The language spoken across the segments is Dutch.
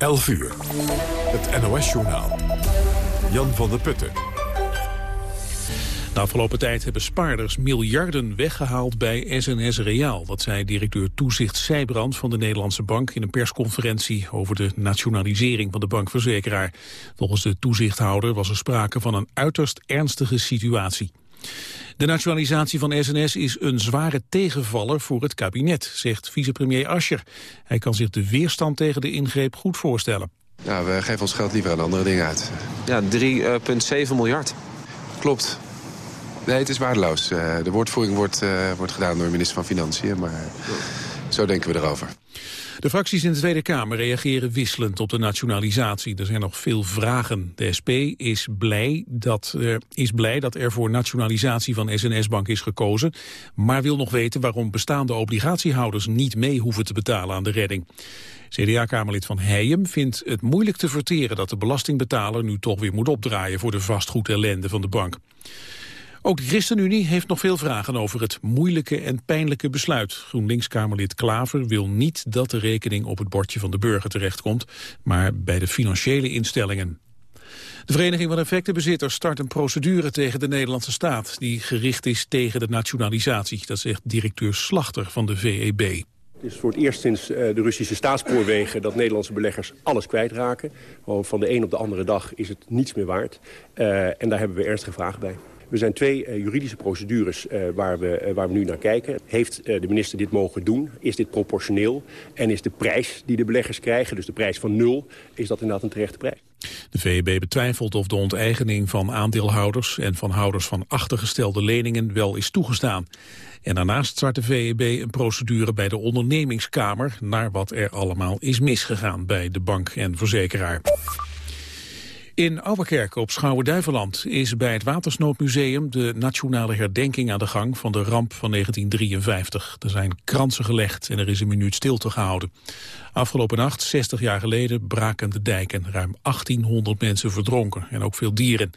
11 uur. Het NOS-journaal. Jan van der Putten. De afgelopen tijd hebben spaarders miljarden weggehaald bij SNS Reaal. Dat zei directeur Toezicht Zijbrand van de Nederlandse Bank... in een persconferentie over de nationalisering van de bankverzekeraar. Volgens de toezichthouder was er sprake van een uiterst ernstige situatie. De nationalisatie van SNS is een zware tegenvaller voor het kabinet, zegt vicepremier Ascher. Hij kan zich de weerstand tegen de ingreep goed voorstellen. Ja, we geven ons geld liever aan andere dingen uit. Ja, 3,7 miljard. Klopt. Nee, het is waardeloos. Uh, de woordvoering wordt, uh, wordt gedaan door de minister van Financiën, maar zo denken we erover. De fracties in de Tweede Kamer reageren wisselend op de nationalisatie. Er zijn nog veel vragen. De SP is blij dat, uh, is blij dat er voor nationalisatie van SNS-bank is gekozen... maar wil nog weten waarom bestaande obligatiehouders niet mee hoeven te betalen aan de redding. CDA-kamerlid van Heijem vindt het moeilijk te verteren dat de belastingbetaler nu toch weer moet opdraaien voor de vastgoedellende van de bank. Ook de ChristenUnie heeft nog veel vragen over het moeilijke en pijnlijke besluit. GroenLinks-Kamerlid Klaver wil niet dat de rekening op het bordje van de burger terechtkomt, maar bij de financiële instellingen. De Vereniging van Effectenbezitters start een procedure tegen de Nederlandse staat... die gericht is tegen de nationalisatie. Dat zegt directeur Slachter van de VEB. Het is voor het eerst sinds eh, de Russische staatsspoorwegen dat Nederlandse beleggers alles kwijtraken. Van de een op de andere dag is het niets meer waard. Uh, en daar hebben we ernstige vragen bij. Er zijn twee uh, juridische procedures uh, waar, we, uh, waar we nu naar kijken. Heeft de minister dit mogen doen? Is dit proportioneel? En is de prijs die de beleggers krijgen, dus de prijs van nul... is dat inderdaad een terechte prijs? De VEB betwijfelt of de onteigening van aandeelhouders... en van houders van achtergestelde leningen wel is toegestaan. En daarnaast start de VEB een procedure bij de ondernemingskamer... naar wat er allemaal is misgegaan bij de bank en verzekeraar. In Ouwerkerk op Schouwen-Duiveland is bij het Watersnoodmuseum de nationale herdenking aan de gang van de ramp van 1953. Er zijn kransen gelegd en er is een minuut stilte gehouden. Afgelopen nacht, 60 jaar geleden, braken de dijken. Ruim 1800 mensen verdronken en ook veel dieren.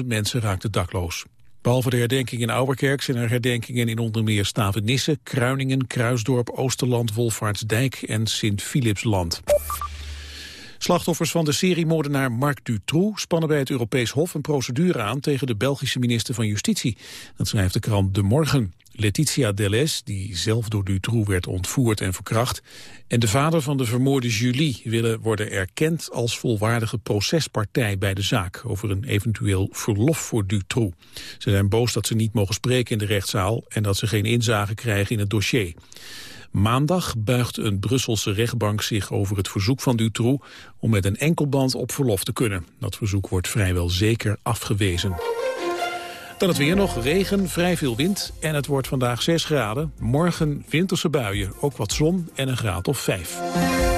100.000 mensen raakten dakloos. Behalve de herdenking in Ouwerkerk zijn er herdenkingen in onder meer Stavenisse, Kruiningen, Kruisdorp, Oosterland, Wolvaartsdijk en Sint-Philipsland. Slachtoffers van de seriemoordenaar Marc Dutroux spannen bij het Europees Hof een procedure aan tegen de Belgische minister van Justitie. Dat schrijft de krant De Morgen. Letitia Deles, die zelf door Dutroux werd ontvoerd en verkracht, en de vader van de vermoorde Julie willen worden erkend als volwaardige procespartij bij de zaak over een eventueel verlof voor Dutroux. Ze zijn boos dat ze niet mogen spreken in de rechtszaal en dat ze geen inzage krijgen in het dossier. Maandag buigt een Brusselse rechtbank zich over het verzoek van Dutroux om met een enkelband op verlof te kunnen. Dat verzoek wordt vrijwel zeker afgewezen. Dan het weer nog, regen, vrij veel wind en het wordt vandaag 6 graden. Morgen winterse buien, ook wat zon en een graad of 5.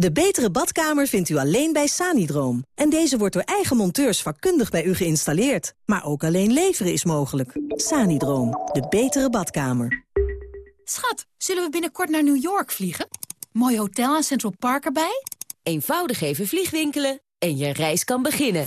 De betere badkamer vindt u alleen bij Sanidroom. En deze wordt door eigen monteurs vakkundig bij u geïnstalleerd. Maar ook alleen leveren is mogelijk. Sanidroom, de betere badkamer. Schat, zullen we binnenkort naar New York vliegen? Mooi hotel en Central Park erbij? Eenvoudig even vliegwinkelen en je reis kan beginnen.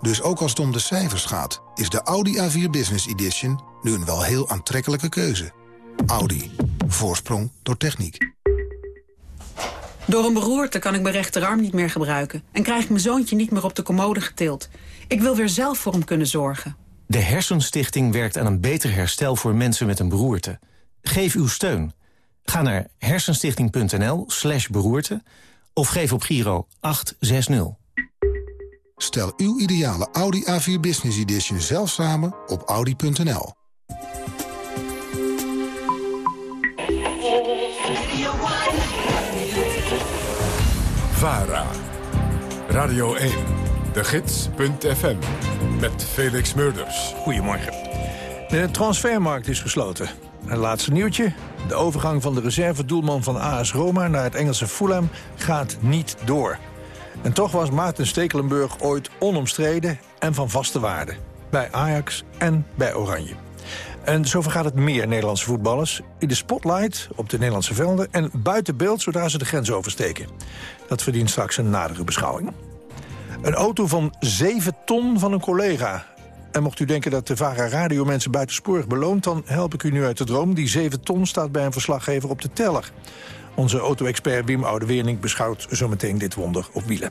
Dus ook als het om de cijfers gaat, is de Audi A4 Business Edition nu een wel heel aantrekkelijke keuze. Audi. Voorsprong door techniek. Door een beroerte kan ik mijn rechterarm niet meer gebruiken... en krijg ik mijn zoontje niet meer op de commode getild. Ik wil weer zelf voor hem kunnen zorgen. De Hersenstichting werkt aan een beter herstel voor mensen met een beroerte. Geef uw steun. Ga naar hersenstichting.nl slash beroerte Of geef op Giro 860. Stel uw ideale Audi A4 Business Edition zelf samen op audi.nl. VARA. Radio 1. De Gids.fm. Met Felix Murders. Goedemorgen. De transfermarkt is gesloten. Een laatste nieuwtje. De overgang van de reservedoelman van AS Roma naar het Engelse Fulham gaat niet door. En toch was Maarten Stekelenburg ooit onomstreden en van vaste waarde. Bij Ajax en bij Oranje. En zo vergaat het meer Nederlandse voetballers. In de spotlight, op de Nederlandse velden en buiten beeld zodra ze de grens oversteken. Dat verdient straks een nadere beschouwing. Een auto van 7 ton van een collega. En mocht u denken dat de VARA Radio mensen buitensporig beloont... dan help ik u nu uit de droom. Die 7 ton staat bij een verslaggever op de teller. Onze auto-expert Wim Oudeweernink beschouwt zometeen dit wonder op wielen.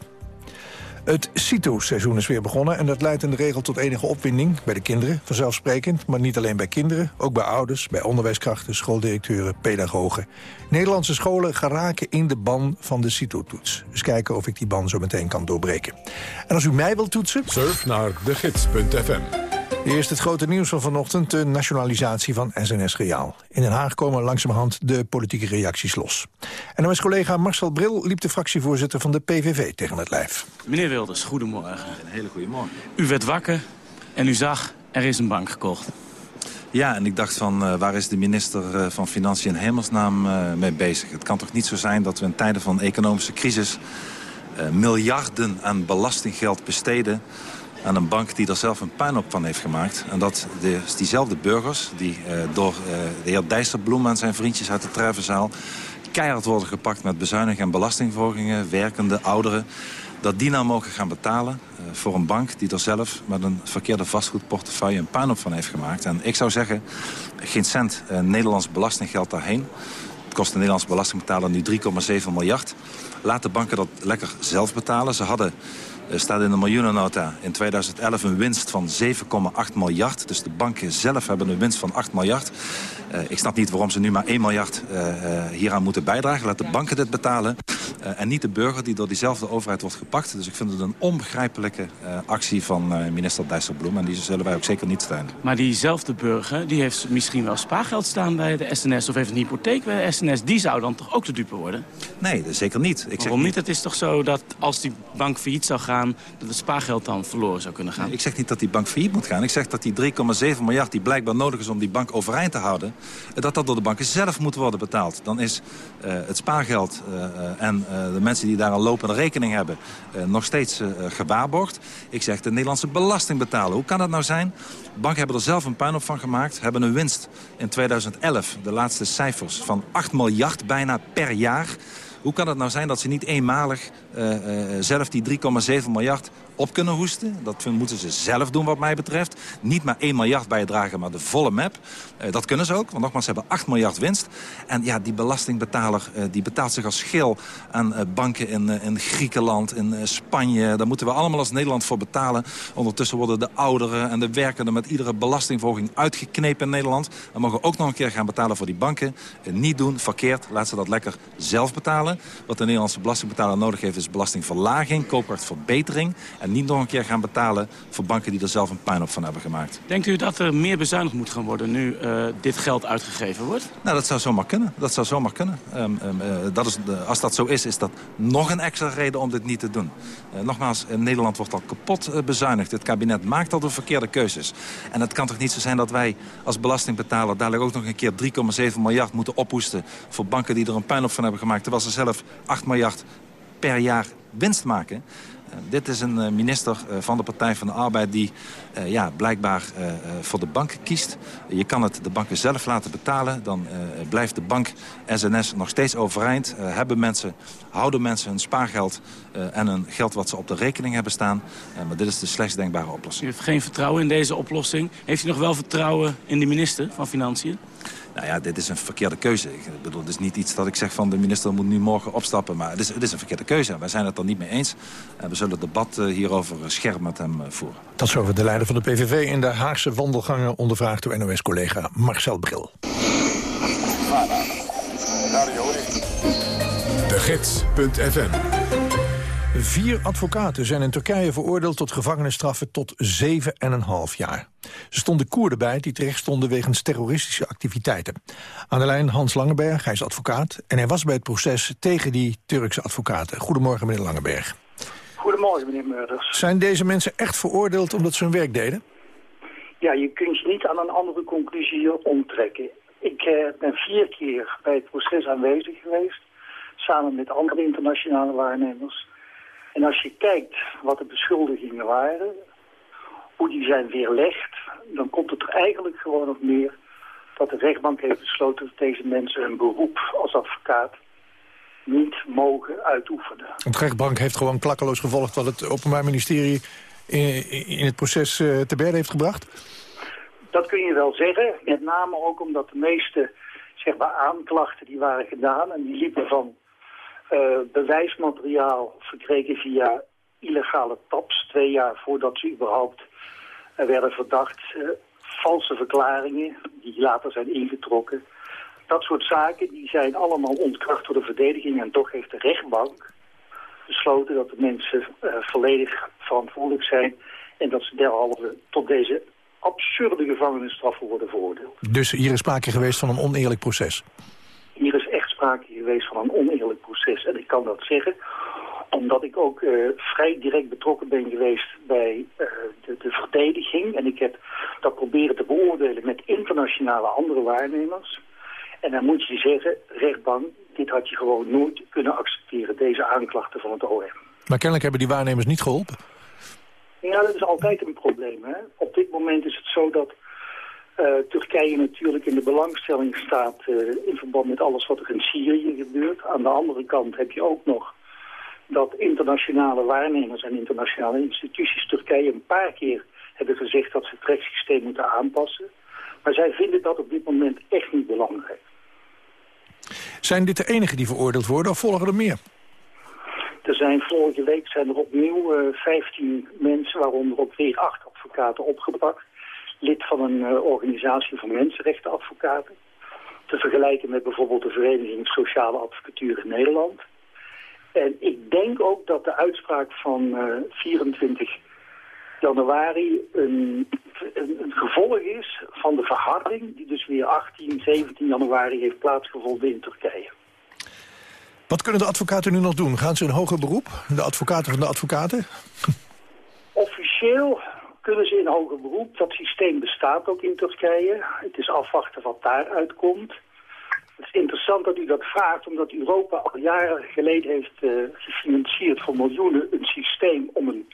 Het CITO-seizoen is weer begonnen en dat leidt in de regel tot enige opwinding bij de kinderen. Vanzelfsprekend, maar niet alleen bij kinderen, ook bij ouders, bij onderwijskrachten, schooldirecteuren, pedagogen. Nederlandse scholen geraken in de ban van de CITO-toets. Dus kijken of ik die ban zo meteen kan doorbreken. En als u mij wilt toetsen... Surf naar degids.fm. Eerst het grote nieuws van vanochtend, de nationalisatie van SNS Reaal. In Den Haag komen langzamerhand de politieke reacties los. En dan is collega Marcel Bril liep de fractievoorzitter van de PVV tegen het lijf. Meneer Wilders, goedemorgen. Een hele goede morgen. U werd wakker en u zag, er is een bank gekocht. Ja, en ik dacht van, uh, waar is de minister uh, van Financiën in hemelsnaam uh, mee bezig? Het kan toch niet zo zijn dat we in tijden van economische crisis... miljarden aan belastinggeld besteden aan een bank die er zelf een puinhoop van heeft gemaakt. En dat de, diezelfde burgers die uh, door uh, de heer Dijsselbloem en zijn vriendjes uit de Treffenzaal... keihard worden gepakt met bezuinigingen en belastingverhogingen, werkende, ouderen... dat die nou mogen gaan betalen uh, voor een bank die er zelf met een verkeerde vastgoedportefeuille een puinhoop van heeft gemaakt. En ik zou zeggen, geen cent Nederlands belastinggeld daarheen. Het kost de Nederlandse belastingbetaler nu 3,7 miljard. Laat de banken dat lekker zelf betalen. Ze hadden er staat in de miljoenennota in 2011 een winst van 7,8 miljard. Dus de banken zelf hebben een winst van 8 miljard. Uh, ik snap niet waarom ze nu maar 1 miljard uh, uh, hieraan moeten bijdragen. Laat de banken dit betalen. en niet de burger die door diezelfde overheid wordt gepakt. Dus ik vind het een onbegrijpelijke actie van minister Dijsselbloem. En die zullen wij ook zeker niet steunen. Maar diezelfde burger die heeft misschien wel spaargeld staan bij de SNS... of heeft een hypotheek bij de SNS. Die zou dan toch ook de dupe worden? Nee, zeker niet. Ik waarom zeg niet? Het is toch zo dat als die bank failliet zou gaan... dat het spaargeld dan verloren zou kunnen gaan? Ik zeg niet dat die bank failliet moet gaan. Ik zeg dat die 3,7 miljard die blijkbaar nodig is om die bank overeind te houden dat dat door de banken zelf moet worden betaald. Dan is uh, het spaargeld uh, en de mensen die daar een lopende rekening hebben... nog steeds gewaarborgd. Ik zeg de Nederlandse belasting betalen. Hoe kan dat nou zijn? Banken hebben er zelf een puinhoop van gemaakt. Hebben een winst in 2011, de laatste cijfers, van 8 miljard bijna per jaar... Hoe kan het nou zijn dat ze niet eenmalig uh, uh, zelf die 3,7 miljard op kunnen hoesten? Dat moeten ze zelf doen wat mij betreft. Niet maar 1 miljard bijdragen, maar de volle map. Uh, dat kunnen ze ook, want nogmaals, ze hebben 8 miljard winst. En ja, die belastingbetaler die betaalt zich als schil aan banken in, in Griekenland, in Spanje. Daar moeten we allemaal als Nederland voor betalen. Ondertussen worden de ouderen en de werkenden met iedere belastingverhoging uitgeknepen in Nederland. Dan mogen ook nog een keer gaan betalen voor die banken. niet doen, verkeerd, laat ze dat lekker zelf betalen. Wat de Nederlandse belastingbetaler nodig heeft is belastingverlaging, koopkrachtverbetering. En niet nog een keer gaan betalen voor banken die er zelf een puinhoop van hebben gemaakt. Denkt u dat er meer bezuinigd moet gaan worden nu uh, dit geld uitgegeven wordt? Nou, dat zou zomaar kunnen. Dat zou zomaar kunnen. Um, um, uh, dat is de, als dat zo is, is dat nog een extra reden om dit niet te doen. Uh, nogmaals, in Nederland wordt al kapot bezuinigd. Het kabinet maakt al de verkeerde keuzes. En het kan toch niet zo zijn dat wij als belastingbetaler... dadelijk ook nog een keer 3,7 miljard moeten ophoesten... voor banken die er een puinhoop van hebben gemaakt... terwijl ze zelf 8 miljard per jaar winst maken. Uh, dit is een uh, minister uh, van de Partij van de Arbeid die ja, blijkbaar voor de banken kiest. Je kan het de banken zelf laten betalen. Dan blijft de bank SNS nog steeds overeind. hebben mensen, houden mensen hun spaargeld en hun geld wat ze op de rekening hebben staan. maar dit is de slechtst denkbare oplossing. U heeft geen vertrouwen in deze oplossing. Heeft u nog wel vertrouwen in de minister van Financiën? Nou ja, dit is een verkeerde keuze. Ik bedoel, het is niet iets dat ik zeg van de minister moet nu morgen opstappen. Maar het is, het is een verkeerde keuze. Wij zijn het er niet mee eens. En we zullen het debat hierover scherp met hem voeren. Tot zover de leider van de PVV in de Haagse wandelgangen... ondervraagd door NOS-collega Marcel Bril. De gids.fm Vier advocaten zijn in Turkije veroordeeld tot gevangenisstraffen tot 7,5 jaar. Ze stonden Koerden bij die terecht stonden wegens terroristische activiteiten. Aan de lijn Hans Langeberg, hij is advocaat... en hij was bij het proces tegen die Turkse advocaten. Goedemorgen, meneer Langeberg. Goedemorgen, meneer Murders. Zijn deze mensen echt veroordeeld omdat ze hun werk deden? Ja, je kunt je niet aan een andere conclusie omtrekken. Ik eh, ben vier keer bij het proces aanwezig geweest, samen met andere internationale waarnemers. En als je kijkt wat de beschuldigingen waren, hoe die zijn weerlegd, dan komt het er eigenlijk gewoon op neer dat de rechtbank heeft besloten dat deze mensen hun beroep als advocaat niet mogen uitoefenen. De rechtbank heeft gewoon klakkeloos gevolgd wat het Openbaar Ministerie in, in het proces uh, te berden heeft gebracht? Dat kun je wel zeggen, met name ook omdat de meeste zeg maar, aanklachten die waren gedaan en die liepen van uh, bewijsmateriaal verkregen via illegale taps, twee jaar voordat ze überhaupt uh, werden verdacht. Uh, valse verklaringen die later zijn ingetrokken. Dat soort zaken die zijn allemaal ontkracht door de verdediging en toch heeft de rechtbank besloten dat de mensen volledig verantwoordelijk zijn en dat ze derhalve tot deze absurde gevangenisstraffen worden veroordeeld. Dus hier is sprake geweest van een oneerlijk proces? Hier is echt sprake geweest van een oneerlijk proces. En ik kan dat zeggen omdat ik ook uh, vrij direct betrokken ben geweest bij uh, de, de, verdediging. En ik heb dat proberen te beoordelen met internationale andere waarnemers. En dan moet je zeggen, rechtbank, dit had je gewoon nooit kunnen accepteren, deze aanklachten van het OM. Maar kennelijk hebben die waarnemers niet geholpen. Ja, dat is altijd een probleem. Hè? Op dit moment is het zo dat uh, Turkije natuurlijk in de belangstelling staat uh, in verband met alles wat er in Syrië gebeurt. Aan de andere kant heb je ook nog dat internationale waarnemers en internationale instituties Turkije een paar keer hebben gezegd dat ze het rechtssysteem moeten aanpassen. Maar zij vinden dat op dit moment echt niet belangrijk. Zijn dit de enigen die veroordeeld worden of volgen er meer? Er zijn vorige week zijn er opnieuw uh, 15 mensen, waaronder ook weer acht advocaten opgepakt. Lid van een uh, organisatie van mensenrechtenadvocaten. Te vergelijken met bijvoorbeeld de Vereniging Sociale Advocatuur in Nederland. En ik denk ook dat de uitspraak van uh, 24 januari een, een, een, gevolg is van de verharding... die dus weer 18, 17 januari heeft plaatsgevonden in Turkije. Wat kunnen de advocaten nu nog doen? Gaan ze een hoger beroep? De advocaten van de advocaten? Officieel kunnen ze in hoger beroep. Dat systeem bestaat ook in Turkije. Het is afwachten wat daaruit komt. Het is interessant dat u dat vraagt, omdat Europa al jaren geleden heeft uh, gefinancierd voor miljoenen een systeem om een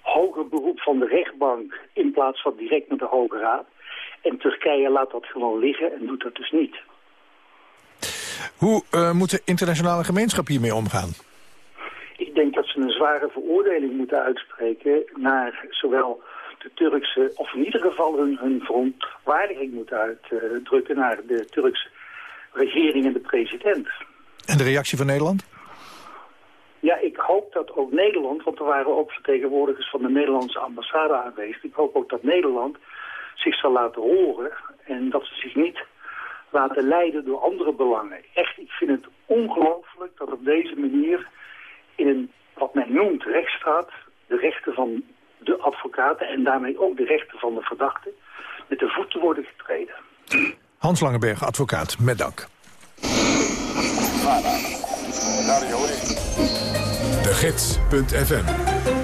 hoger beroep van de rechtbank in plaats van direct met de Hoge Raad. En Turkije laat dat gewoon liggen en doet dat dus niet. Hoe uh, moet de internationale gemeenschap hiermee omgaan? Ik denk dat ze een zware veroordeling moeten uitspreken naar zowel de Turkse, of in ieder geval hun, hun verontwaardiging moeten uitdrukken naar de Turkse regering en de president. En de reactie van Nederland? Ja, ik hoop dat ook Nederland, want er waren ook vertegenwoordigers van de Nederlandse ambassade aanwezig. Ik hoop ook dat Nederland zich zal laten horen en dat ze zich niet laten leiden door andere belangen. Echt, ik vind het ongelooflijk dat op deze manier in een, wat men noemt, rechtsstaat, de rechten van de advocaten en daarmee ook de rechten van de verdachten met de voeten worden getreden. Hans Langeberg, advocaat, met dank. De Gids.fm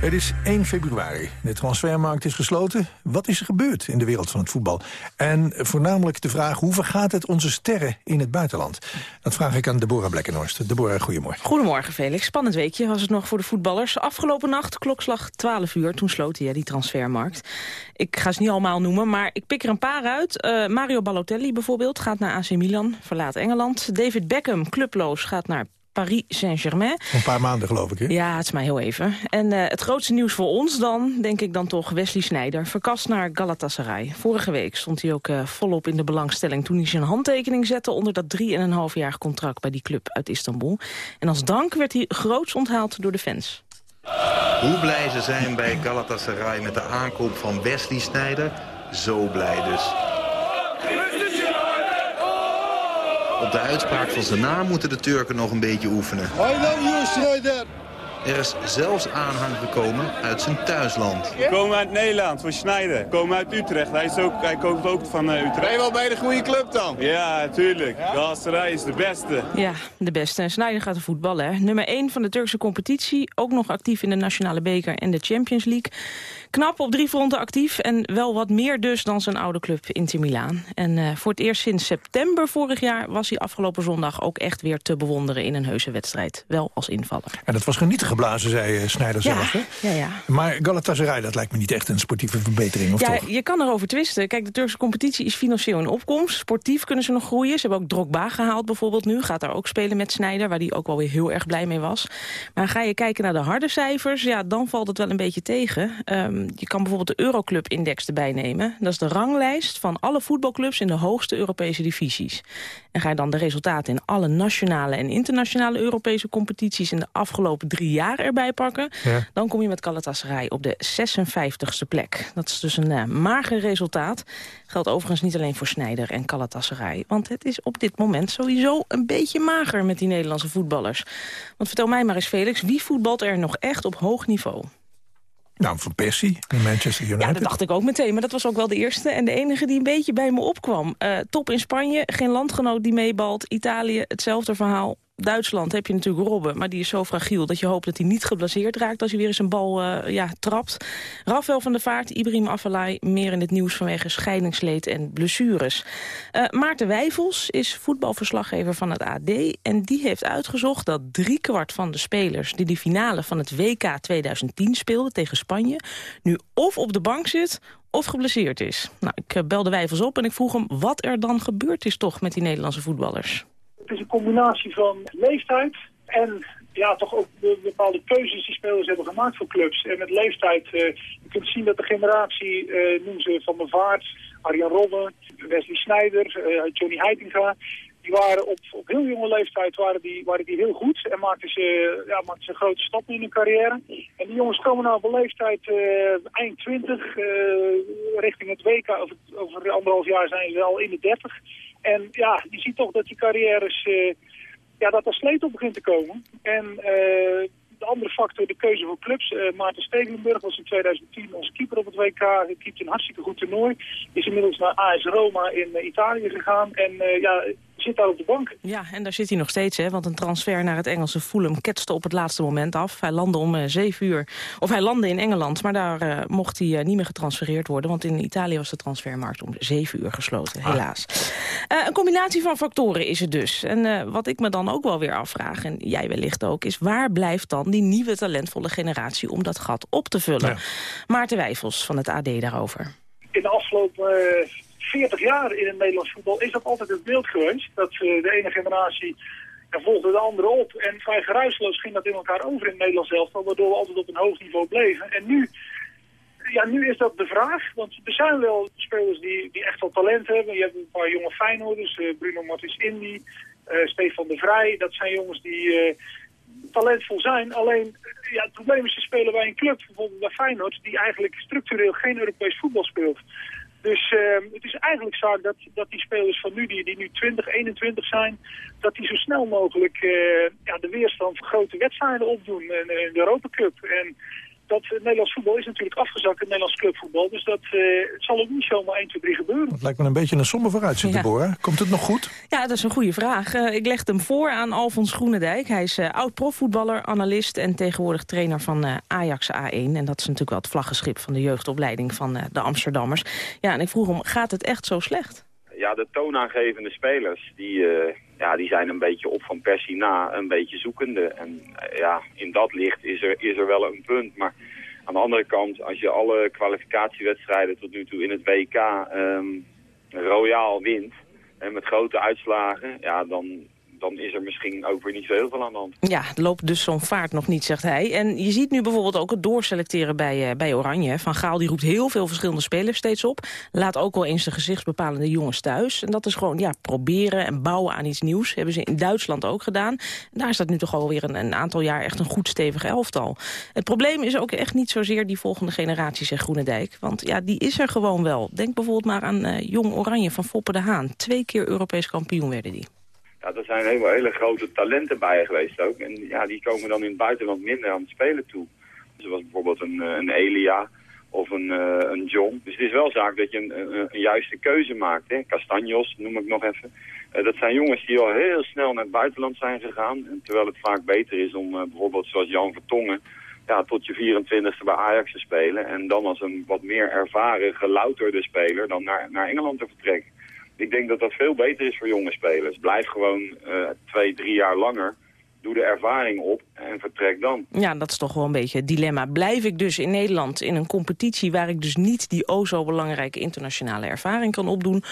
het is 1 februari. De transfermarkt is gesloten. Wat is er gebeurd in de wereld van het voetbal? En voornamelijk de vraag, hoe vergaat het onze sterren in het buitenland? Dat vraag ik aan Deborah Blekkenhorst. Deborah, goedemorgen. Goedemorgen, Felix. Spannend weekje was het nog voor de voetballers. Afgelopen nacht, klokslag 12 uur, toen sloot hij die transfermarkt. Ik ga ze niet allemaal noemen, maar ik pik er een paar uit. Uh, Mario Balotelli bijvoorbeeld gaat naar AC Milan, verlaat Engeland. David Beckham, clubloos, gaat naar Paris Saint-Germain. Een paar maanden geloof ik, hè? Ja, het is maar heel even. En uh, het grootste nieuws voor ons dan, denk ik dan toch, Wesley Sneijder. Verkast naar Galatasaray. Vorige week stond hij ook uh, volop in de belangstelling... toen hij zijn handtekening zette onder dat 3,5 jaar contract... bij die club uit Istanbul. En als dank werd hij groots onthaald door de fans. Hoe blij ze zijn bij Galatasaray met de aankoop van Wesley Sneijder. Zo blij dus. Op de uitspraak van zijn naam moeten de Turken nog een beetje oefenen. I love you. Er is zelfs aanhang gekomen uit zijn thuisland. We komen uit Nederland, van Schneider. We komen uit Utrecht. Hij, is ook, hij komt ook van uh, Utrecht. Ben je wel bij de goede club dan? Ja, natuurlijk. Ja? Galatasaray is de beste. Ja, de beste. En Schneider gaat er voetballen. Hè? Nummer 1 van de Turkse competitie. Ook nog actief in de Nationale Beker en de Champions League. Knap op drie fronten actief en wel wat meer dus dan zijn oude club Inter Milaan. En uh, voor het eerst sinds september vorig jaar was hij afgelopen zondag ook echt weer te bewonderen in een heuse wedstrijd. Wel als invaller. En dat was genieten geblazen, zei Snijder ja, zelf. Hè? Ja, ja. Maar Galatasaray, dat lijkt me niet echt een sportieve verbetering, of ja, toch? Je kan erover twisten. Kijk, de Turkse competitie is financieel in opkomst. Sportief kunnen ze nog groeien. Ze hebben ook Drogba gehaald bijvoorbeeld nu. Gaat daar ook spelen met Snijder, waar hij ook wel weer heel erg blij mee was. Maar ga je kijken naar de harde cijfers, ja, dan valt het wel een beetje tegen. Um, je kan bijvoorbeeld de Euroclub-index erbij nemen. Dat is de ranglijst van alle voetbalclubs in de hoogste Europese divisies. En ga je dan de resultaten in alle nationale en internationale Europese competities in de afgelopen drie jaar erbij pakken, ja. dan kom je met Galatasaray op de 56ste plek. Dat is dus een uh, mager resultaat. Geldt overigens niet alleen voor Snijder en Galatasaray, want het is op dit moment sowieso een beetje mager met die Nederlandse voetballers. Want vertel mij maar eens Felix, wie voetbalt er nog echt op hoog niveau? Nou, van Persie in Manchester United. Ja, dat dacht ik ook meteen. Maar dat was ook wel de eerste en de enige die een beetje bij me opkwam. Uh, top in Spanje, geen landgenoot die meebalt. Italië, hetzelfde verhaal. Duitsland heb je natuurlijk Robben, maar die is zo fragiel... dat je hoopt dat hij niet geblaseerd raakt als hij weer eens een bal uh, ja, trapt. Rafael van der Vaart, Ibrahim Afellay, meer in het nieuws vanwege scheidingsleed en blessures. Uh, Maarten Wijfels is voetbalverslaggever van het AD... en die heeft uitgezocht dat driekwart van de spelers... die de finale van het WK 2010 speelden tegen Spanje... nu of op de bank zit of geblesseerd is. Nou, ik belde Wijfels op en ik vroeg hem wat er dan gebeurd is toch met die Nederlandse voetballers. Het is een combinatie van leeftijd en ja, toch ook bepaalde keuzes die spelers hebben gemaakt voor clubs. En met leeftijd, uh, je kunt zien dat de generatie, uh, noem ze Van der Vaart, Arjan Robben, Wesley Snijder, uh, Johnny Heitinga, die waren op, op heel jonge leeftijd waren die, waren die heel goed en maakten ze, ja, maakten ze grote stappen in hun carrière. En die jongens komen nou op een leeftijd eind 20, richting het WK, over, over anderhalf jaar zijn ze al in de 30. En ja, je ziet toch dat die carrières, uh, ja, dat er sleet op begint te komen. En uh, de andere factor, de keuze voor clubs. Uh, Maarten Stegelenburg was in 2010 onze keeper op het WK. Hij een hartstikke goed toernooi. Is inmiddels naar AS Roma in Italië gegaan. En ja, zit daar op de bank. Ja, en daar zit hij nog steeds, hè? Want een transfer naar het Engelse Fulham ketste op het laatste moment af. Hij landde om uh, zeven uur. Of hij landde in Engeland, maar daar uh, mocht hij uh, niet meer getransfereerd worden. Want in Italië was de transfermarkt om zeven uur gesloten, helaas. Ah. een combinatie van factoren is het dus. En wat ik me dan ook wel weer afvraag, en jij wellicht ook, is waar blijft dan die nieuwe talentvolle generatie om dat gat op te vullen? Ja. Maarten Wijfels van het AD daarover. In de afgelopen 40 jaar in het Nederlands voetbal is dat altijd het beeld geweest. Dat uh, de ene generatie ja, volgde de andere op. En vrij geruisloos ging dat in elkaar over in het Nederlands elftal, waardoor we altijd op een hoog niveau bleven. En nu, ja, nu is dat de vraag, want er zijn wel spelers die, die echt wel talent hebben. Je hebt een paar jonge Feyenoorders, uh, Bruno Martins Indy, uh, Stefan de Vrij. Dat zijn jongens die talentvol zijn. Alleen, ja, het probleem is, ze spelen bij een club, bijvoorbeeld bij Feyenoord, die eigenlijk structureel geen Europees voetbal speelt. Dus uh, het is eigenlijk zaak dat, dat die spelers van nu, die, die nu 20, 21 zijn, dat die zo snel mogelijk uh, ja, de weerstand van grote wedstrijden opdoen. in de Europa Cup. En dat het Nederlands voetbal is natuurlijk afgezakt, het Nederlands clubvoetbal. Dus dat uh, het zal ook niet zomaar 1, 2, 3 gebeuren. Het lijkt me een beetje een somber vooruitzicht, ja. Deborah. Komt het nog goed? Ja, dat is een goede vraag. Uh, ik leg hem voor aan Alfons Groenendijk. Hij is uh, oud-profvoetballer, analist en tegenwoordig trainer van Ajax A1. En dat is natuurlijk wel het vlaggenschip van de jeugdopleiding van de Amsterdammers. Ja, en ik vroeg hem, gaat het echt zo slecht? Ja, de toonaangevende spelers, die, ja, die zijn een beetje op van Persie na, een beetje zoekende. En ja, in dat licht is er, is er wel een punt. Maar aan de andere kant, als je alle kwalificatiewedstrijden tot nu toe in het WK um, royaal wint... en met grote uitslagen, ja, dan, dan is er misschien ook weer niet zo heel veel aan de hand. Ja, het loopt dus zo'n vaart nog niet, zegt hij. En je ziet nu bijvoorbeeld ook het doorselecteren bij, uh, bij Oranje. Van Gaal die roept heel veel verschillende spelers steeds op. Laat ook wel eens de gezichtsbepalende jongens thuis. En dat is gewoon ja, proberen en bouwen aan iets nieuws. Hebben ze in Duitsland ook gedaan. En daar is dat nu toch alweer een, een aantal jaar echt een goed stevig elftal. Het probleem is ook echt niet zozeer die volgende generatie, zegt Groenendijk. Want ja, die is er gewoon wel. Denk bijvoorbeeld maar aan uh, Jong Oranje van Foppe de Haan. Twee keer Europees kampioen werden die. Ja, er zijn hele, grote talenten bij geweest ook. En ja, die komen dan in het buitenland minder aan het spelen toe. Zoals bijvoorbeeld een, eh, een Elia of een, uh, een John. Dus het is wel zaak dat je een, een, juiste keuze maakt. Hè? Castanjos noem ik nog even. Uh, dat zijn jongens die al heel snel naar het buitenland zijn gegaan. Terwijl het vaak beter is om bijvoorbeeld zoals Jan Vertongen... Ja, tot je 24e bij Ajax te spelen. En dan als een wat meer ervaren, gelouterde speler dan naar, naar Engeland te vertrekken. Ik denk dat dat veel beter is voor jonge spelers. Blijf gewoon uh, twee, drie jaar langer. Doe de ervaring op en vertrek dan. Ja, dat is toch wel een beetje het dilemma. Blijf ik dus in Nederland in een competitie... waar ik dus niet die o zo belangrijke internationale ervaring kan opdoen?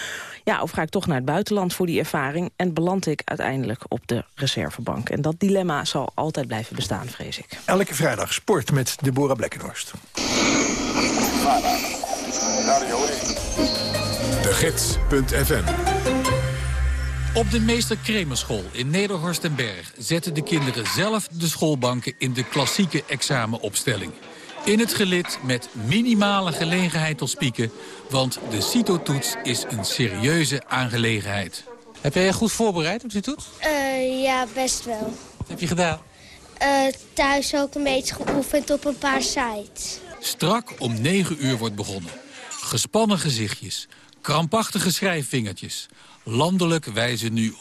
Ja, of ga ik toch naar het buitenland voor die ervaring... en beland ik uiteindelijk op de reservebank? En dat dilemma zal altijd blijven bestaan, vrees ik. Elke vrijdag sport met Deborah Blekkenhorst. Gids.fm op de Meester Kremerschool in Nederhorst en Berg zetten de kinderen zelf de schoolbanken in de klassieke examenopstelling. In het gelid met minimale gelegenheid tot spieken, want de CITO-toets is een serieuze aangelegenheid. Heb jij je goed voorbereid op die toets? Uh, ja, best wel. Wat heb je gedaan? Uh, thuis ook een beetje geoefend op een paar sites. Strak om 9 uur wordt begonnen. Gespannen gezichtjes, krampachtige schrijfvingertjes. Landelijk wijzen nu 162.000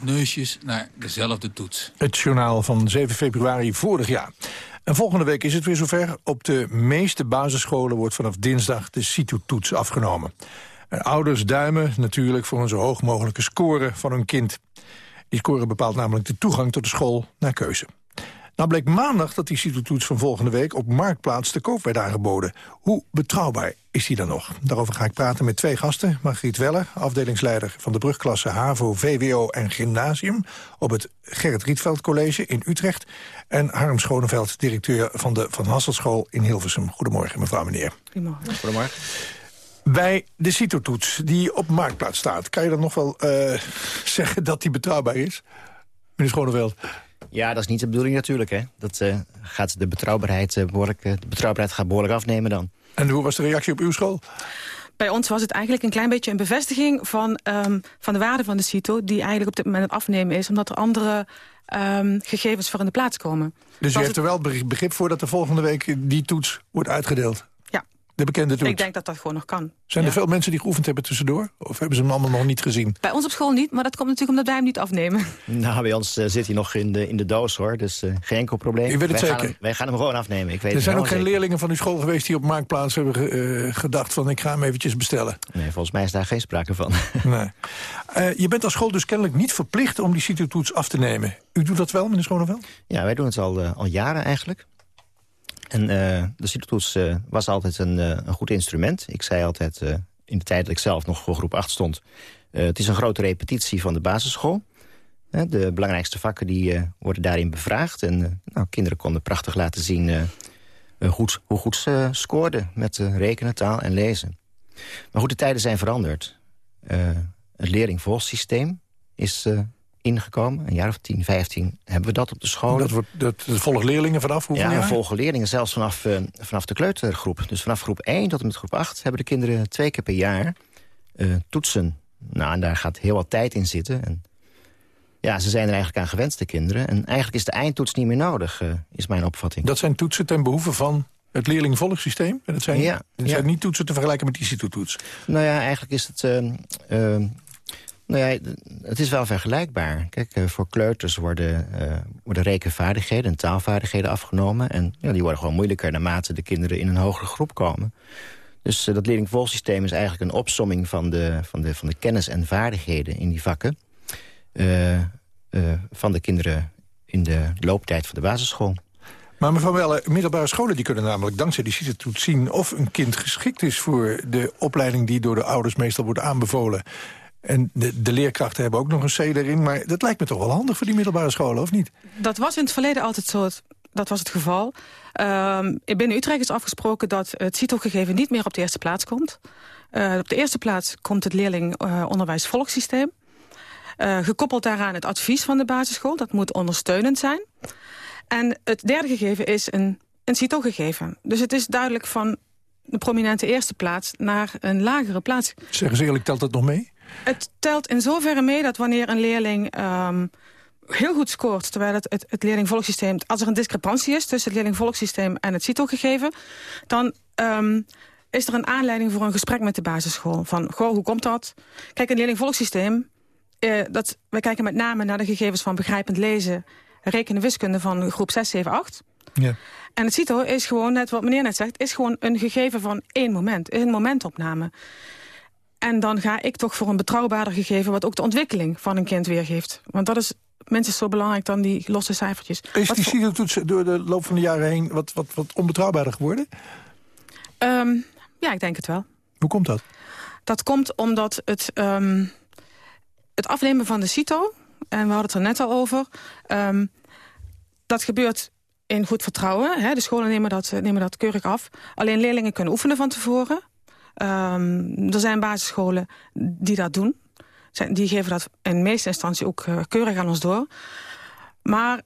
neusjes naar dezelfde toets. Het journaal van 7 februari vorig jaar. En volgende week is het weer zover. Op de meeste basisscholen wordt vanaf dinsdag de CITO-toets afgenomen. En ouders duimen natuurlijk voor een zo hoog mogelijke score van hun kind. Die score bepaalt namelijk de toegang tot de school naar keuze. Nou bleek maandag dat die CITO-toets van volgende week op Marktplaats te koop werd aangeboden. Hoe betrouwbaar is die dan nog? Daarover ga ik praten met twee gasten. Margriet Weller, afdelingsleider van de brugklasse HAVO, VWO en Gymnasium... op het Gerrit Rietveld College in Utrecht. En Harm Schoneveld, directeur van de Van Hasselschool in Hilversum. Goedemorgen, mevrouw meneer. Goedemorgen. Goedemorgen. Bij de CITO-toets die op Marktplaats staat... kan je dan nog wel uh, zeggen dat die betrouwbaar is? Meneer Schoneveld. Ja, dat is niet de bedoeling natuurlijk. Hè. Dat, uh, gaat de, betrouwbaarheid, uh, behoorlijk, uh, de betrouwbaarheid gaat behoorlijk afnemen dan. En hoe was de reactie op uw school? Bij ons was het eigenlijk een klein beetje een bevestiging van, um, van de waarde van de CITO... die eigenlijk op dit moment het afnemen is, omdat er andere um, gegevens voor in de plaats komen. Dus u heeft er wel begrip voor dat de volgende week die toets wordt uitgedeeld? De bekende? Ik denk dat dat gewoon nog kan. Zijn er veel mensen die geoefend hebben tussendoor? Of hebben ze hem allemaal nog niet gezien? Bij ons op school niet, maar dat komt natuurlijk omdat wij hem niet afnemen. Nou, bij ons uh, zit hij nog in de, in de doos, hoor. Dus uh, geen enkel probleem. U weet het wij zeker? Gaan hem, wij gaan hem gewoon afnemen. Ik weet er zijn ook geen zeker. leerlingen van uw school geweest... die op Marktplaats hebben ge, uh, gedacht van ik ga hem eventjes bestellen? Nee, volgens mij is daar geen sprake van. nee. je bent als school dus kennelijk niet verplicht om die CITO-toets af te nemen. U doet dat wel, meneer Schoneveld? Ja, wij doen het al, al jaren eigenlijk. En uh, de CITO-toets uh, was altijd een, uh, een, goed instrument. Ik zei altijd, in de tijd dat ik zelf nog voor groep 8 stond... het is een grote repetitie van de basisschool. de belangrijkste vakken die, worden daarin bevraagd. En nou, kinderen konden prachtig laten zien goed, hoe goed ze scoorden... met rekenen, taal en lezen. Maar goed, de tijden zijn veranderd. het leerlingvolgsysteem is ingekomen. Een jaar of 10, 15 hebben we dat op de school. Dat, wordt, dat, dat volgen leerlingen vanaf hoeveel ja, jaar? Ja, volgen leerlingen zelfs vanaf, uh, vanaf de kleutergroep. Dus vanaf groep 1 tot en met groep 8 hebben de kinderen twee keer per jaar uh, toetsen. Nou, en daar gaat heel wat tijd in zitten. En ja, ze zijn er eigenlijk aan gewend, de kinderen. En eigenlijk is de eindtoets niet meer nodig, uh, is mijn opvatting. Dat zijn toetsen ten behoeve van het leerlingvolgsysteem? Dat zijn, ja, dat ja. zijn niet toetsen te vergelijken met die CITO-toets? Nou ja, eigenlijk is het... Nou ja, het is wel vergelijkbaar. Kijk, uh, voor kleuters worden, uh, worden rekenvaardigheden en taalvaardigheden afgenomen. En ja, die worden gewoon moeilijker naarmate de kinderen in een hogere groep komen. Dus uh, dat leerlingvolgsysteem is eigenlijk een opsomming van de, van, de, van de kennis en vaardigheden in die vakken. van de kinderen in de looptijd van de basisschool. Maar mevrouw Welle, middelbare scholen die kunnen namelijk dankzij die CITO-toets zien... of een kind geschikt is voor de opleiding die door de ouders meestal wordt aanbevolen. En de, de, leerkrachten hebben ook nog een C erin. Maar dat lijkt me toch wel handig voor die middelbare scholen, of niet? Dat was in het verleden altijd zo. Dat was het geval. Um, binnen Utrecht is afgesproken dat het CITO-gegeven niet meer op de eerste plaats komt. Uh, op de eerste plaats komt het leerlingonderwijsvolgsysteem. Uh, gekoppeld daaraan het advies van de basisschool. Dat moet ondersteunend zijn. En het derde gegeven is een, een CITO-gegeven. Dus het is duidelijk van de prominente eerste plaats naar een lagere plaats. Zeggen ze eerlijk, telt dat nog mee? Het telt in zoverre mee dat wanneer een leerling ehm, heel goed scoort... terwijl het, het, het als er een discrepantie is tussen het leerlingvolgsysteem en het CITO-gegeven... dan ehm, is er een aanleiding voor een gesprek met de basisschool. Van, goh, hoe komt dat? Kijk, een leerlingvolgsysteem... Uh, dat, wij kijken met name naar de gegevens van begrijpend lezen... rekenen wiskunde van groep 6, 7, 8... Ja. En het CITO is gewoon, net wat meneer net zegt... is gewoon een gegeven van één moment, een momentopname. En dan ga ik toch voor een betrouwbaarder gegeven... wat ook de ontwikkeling van een kind weergeeft. Want dat is minstens zo belangrijk dan die losse cijfertjes. Is die CITO-toets door de loop van de jaren heen... wat, wat, wat onbetrouwbaarder geworden? Um, ja, ik denk het wel. Hoe komt dat? Dat komt omdat het, um, het afnemen van de CITO... en we hadden het er net al over... Um, dat gebeurt in goed vertrouwen. Hè. De scholen nemen dat, nemen dat keurig af. Alleen leerlingen kunnen oefenen van tevoren. Um, er zijn basisscholen die dat doen. Die geven dat in meeste instantie ook uh, keurig aan ons door. Maar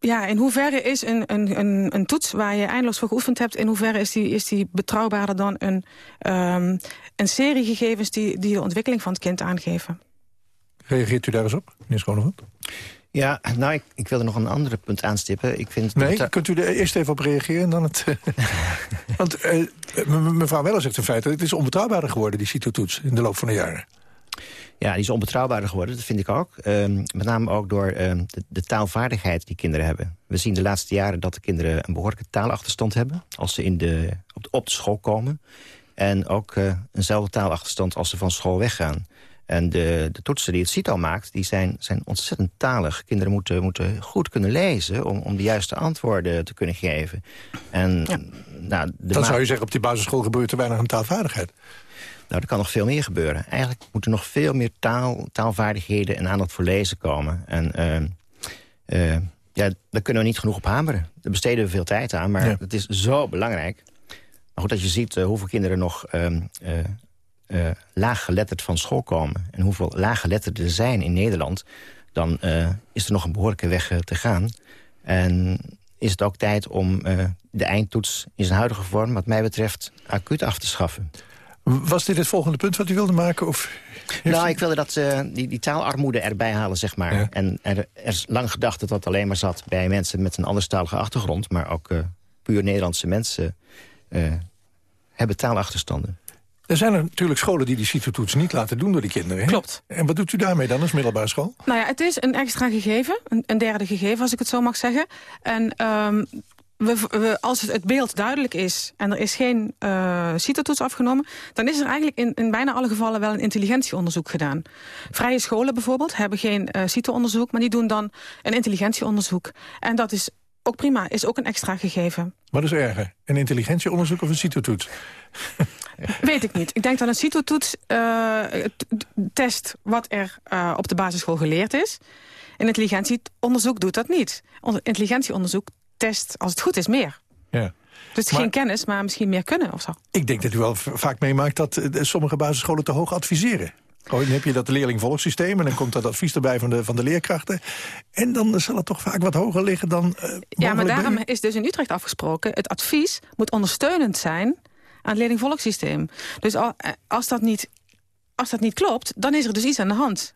ja, in hoeverre is een, een, een, een, toets waar je eindeloos voor geoefend hebt... in hoeverre is die, is die betrouwbaarder dan een, um, een serie gegevens... Die, die de ontwikkeling van het kind aangeven? Reageert u daar eens op, meneer Schoneveld? Ja, nou, ik, ik wil er nog een andere punt aanstippen. Ik vind nee, dat... kunt u er eerst even op reageren dan het... Want uh, mevrouw Weller zegt in feite... het is onbetrouwbaarder geworden, die CITO-toets, in de loop van de jaren. Ja, die is onbetrouwbaarder geworden, dat vind ik ook. Um, met name ook door um, de, de, taalvaardigheid die kinderen hebben. We zien de laatste jaren dat de kinderen een behoorlijke taalachterstand hebben... als ze in de, op, de, op de school komen. En ook uh, eenzelfde taalachterstand als ze van school weggaan. En de, de toetsen die het CITO maakt, die zijn, zijn ontzettend talig. Kinderen moeten, moeten goed kunnen lezen om, om de juiste antwoorden te kunnen geven. En, nou, Dan zou je zeggen, op die basisschool gebeurt er weinig aan taalvaardigheid. Nou, er kan nog veel meer gebeuren. Eigenlijk moeten nog veel meer taal, taalvaardigheden en aandacht voor lezen komen. En uh, uh, ja, daar kunnen we niet genoeg op hameren. Daar besteden we veel tijd aan, maar het is zo belangrijk. Maar goed, als je ziet uh, hoeveel kinderen nog uh, uh, laaggeletterd van school komen... en hoeveel laaggeletterden er zijn in Nederland... dan uh, is er nog een behoorlijke weg uh, te gaan. En is het ook tijd om de eindtoets in zijn huidige vorm... wat mij betreft acuut af te schaffen. Was dit het volgende punt wat u wilde maken? Of nou, ik wilde dat, die, die taalarmoede erbij halen, zeg maar. Ja. En er, er, is lang gedacht dat dat alleen maar zat bij mensen met een anderstalige achtergrond... maar ook puur Nederlandse mensen hebben taalachterstanden. Er zijn er natuurlijk scholen die die CITO-toets niet laten doen door die kinderen. Hè? Klopt. En wat doet u daarmee dan als middelbare school? Nou ja, het is een extra gegeven, een, een derde gegeven als ik het zo mag zeggen. En um, we, we, als het, het, beeld duidelijk is en er is geen uh, CITO-toets afgenomen... dan is er eigenlijk in, in, bijna alle gevallen wel een intelligentieonderzoek gedaan. Vrije scholen bijvoorbeeld hebben geen uh, CITO-onderzoek... maar die doen dan een intelligentieonderzoek. En dat is ook prima, is ook een extra gegeven. Wat is erger, een intelligentieonderzoek of een CITO-toets? Weet ik niet. Ik denk dat een CITO-toets uh, test wat er uh, op de basisschool geleerd is. Een intelligentieonderzoek doet dat niet. Intelligentieonderzoek test, als het goed is, meer. Ja. Dus maar, geen kennis, maar misschien meer kunnen of zo. Ik denk dat u wel vaak meemaakt dat uh, sommige basisscholen te hoog adviseren. Oh, dan heb je dat leerling-volgsysteem en dan komt dat advies erbij van de, van de leerkrachten. En dan zal het toch vaak wat hoger liggen dan uh, Ja, maar daarom is dus in Utrecht afgesproken... het advies moet ondersteunend zijn aan het leerling-volgsysteem. Dus eh, als dat, niet, als dat niet klopt, dan is er dus iets aan de hand.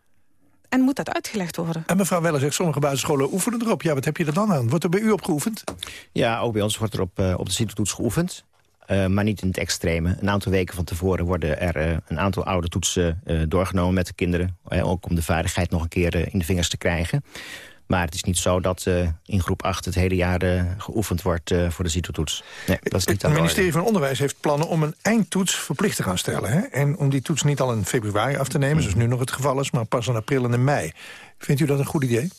En moet dat uitgelegd worden. En mevrouw Weller zegt, sommige basisscholen oefenen erop. Ja, wat heb je er dan aan? Wordt er bij u op geoefend? Ja, ook bij ons wordt er op, uh, op de CITO-toets geoefend. Uh, maar niet in het extreme. Een aantal weken van tevoren worden er uh, een aantal oude toetsen uh, doorgenomen met de kinderen. ook om de vaardigheid nog een keer in de vingers te krijgen. Maar het is niet zo dat in groep 8 het hele jaar geoefend wordt voor de CITO-toets. Nee, dat is niet het ministerie van Onderwijs heeft plannen om een eindtoets verplicht te gaan stellen. Hè? En om die toets niet al in februari af te nemen, zoals nu nog het geval is... maar pas in april en in mei. Vindt u dat een goed idee?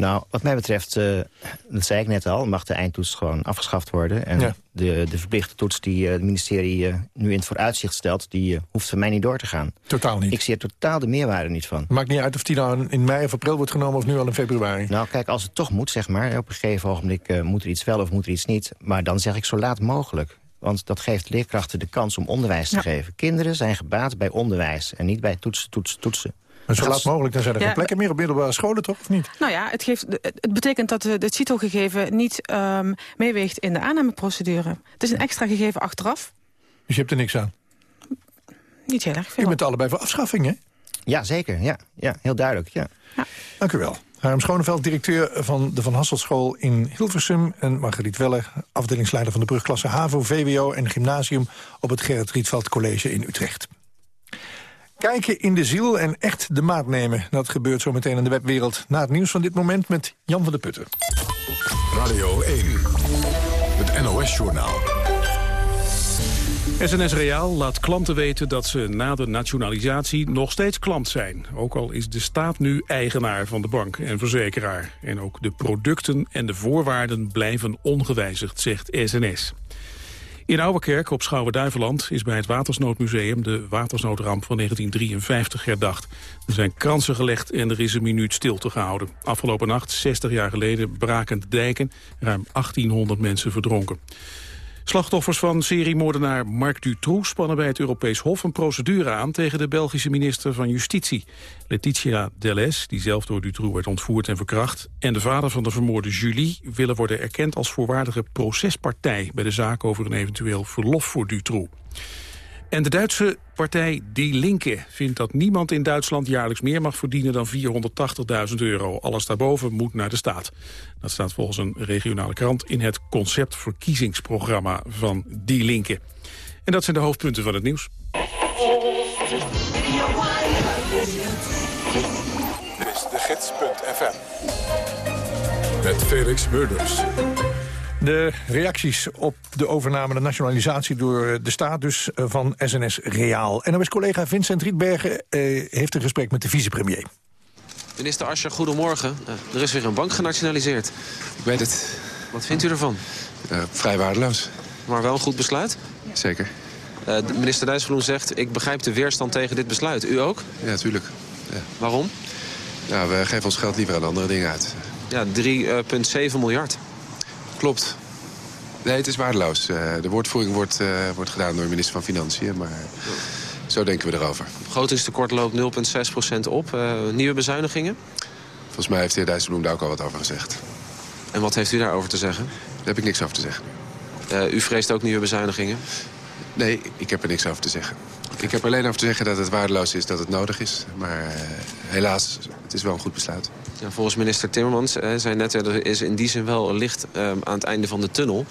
Nou, wat mij betreft, uh, dat zei ik net al... mag de eindtoets gewoon afgeschaft worden. En ja. de, de verplichte toets die uh, het ministerie uh, nu in het vooruitzicht stelt... die hoeft voor mij niet door te gaan. Totaal niet? Ik zie er totaal de meerwaarde niet van. Maakt niet uit of die nou in mei of april wordt genomen... of nu al in februari? Nou, kijk, als het toch moet, zeg maar... op een gegeven ogenblik moet er iets wel of moet er iets niet... maar dan zeg ik zo laat mogelijk. Want dat geeft leerkrachten de kans om onderwijs te ja. geven. Kinderen zijn gebaat bij onderwijs en niet bij toetsen, toetsen, toetsen. Maar zo laat mogelijk, dan zijn er ja, geen plekken meer op middelbare scholen, toch? Of niet? Nou ja, het, geeft, het betekent dat het CITO-gegeven niet um, meeweegt in de aannameprocedure. Het is een extra gegeven achteraf. Dus je hebt er niks aan? Niet heel erg veel. U bent allebei voor afschaffing, hè? Ja, zeker. Ja, ja heel duidelijk. Ja. Dank u wel. Harm Schoneveld, directeur van de Van Hasselschool in Hilversum... en Margriet Weller, afdelingsleider van de brugklasse HAVO, VWO en Gymnasium... op het Gerrit Rietveld College in Utrecht. Kijken in de ziel en echt de maat nemen. Dat gebeurt zo meteen in de webwereld. Na het nieuws van dit moment met Jan van der Putten. Radio 1, het NOS-journaal. SNS Reaal laat klanten weten dat ze na de nationalisatie nog steeds klant zijn. Ook al is de staat nu eigenaar van de bank en verzekeraar. En ook de producten en de voorwaarden blijven ongewijzigd, zegt SNS. In Ouwerkerk op Schouwen-Duiveland is bij het Watersnoodmuseum de watersnoodramp van 1953 herdacht. Er zijn kransen gelegd en er is een minuut stilte gehouden. Afgelopen nacht, 60 jaar geleden, braken de dijken. Ruim 1800 mensen verdronken. Slachtoffers van seriemoordenaar Marc Dutroux spannen bij het Europees Hof een procedure aan tegen de Belgische minister van Justitie. Letitia Delez, die zelf door Dutroux werd ontvoerd en verkracht, en de vader van de vermoorde Julie willen worden erkend als voorwaardige procespartij bij de zaak over een eventueel verlof voor Dutroux. En de Duitse partij Die Linke vindt dat niemand in Duitsland jaarlijks meer mag verdienen dan 480.000 euro. Alles daarboven moet naar de staat. Dat staat volgens een regionale krant in het conceptverkiezingsprogramma van Die Linke. En dat zijn de hoofdpunten van het nieuws. Dit is de gids.fm. Met Felix Murders. De reacties op de overname, de nationalisatie door de staat dus eh, van SNS Reaal. NOS-collega Vincent Rietbergen eh, heeft een gesprek met de vicepremier. Minister Ascher, goedemorgen. Uh, er is weer een bank genationaliseerd. Ik weet het. Wat vindt u ervan? Uh, vrij waardeloos. Maar wel een goed besluit? Zeker. Uh, minister Dijsselbloem zegt, ik begrijp de weerstand tegen dit besluit. U ook? Ja, natuurlijk. Ja. Waarom? Ja, we geven ons geld liever aan andere dingen uit. Ja, 3,7 miljard. Klopt. Nee, het is waardeloos. Uh, de woordvoering wordt, uh, wordt gedaan door de minister van Financiën, maar zo denken we erover. Begrotingstekort loopt 0,6% op. Uh, nieuwe bezuinigingen? Volgens mij heeft de heer Dijsselbloem daar ook al wat over gezegd. En wat heeft u daarover te zeggen? Daar heb ik niks over te zeggen. u vreest ook nieuwe bezuinigingen? Nee, ik heb er niks over te zeggen. Ik heb alleen over te zeggen dat het waardeloos is dat het nodig is. Maar helaas, het is wel een goed besluit. Ja, volgens minister Timmermans eh, zei net, er is in die zin wel licht eh, aan het einde van de tunnel.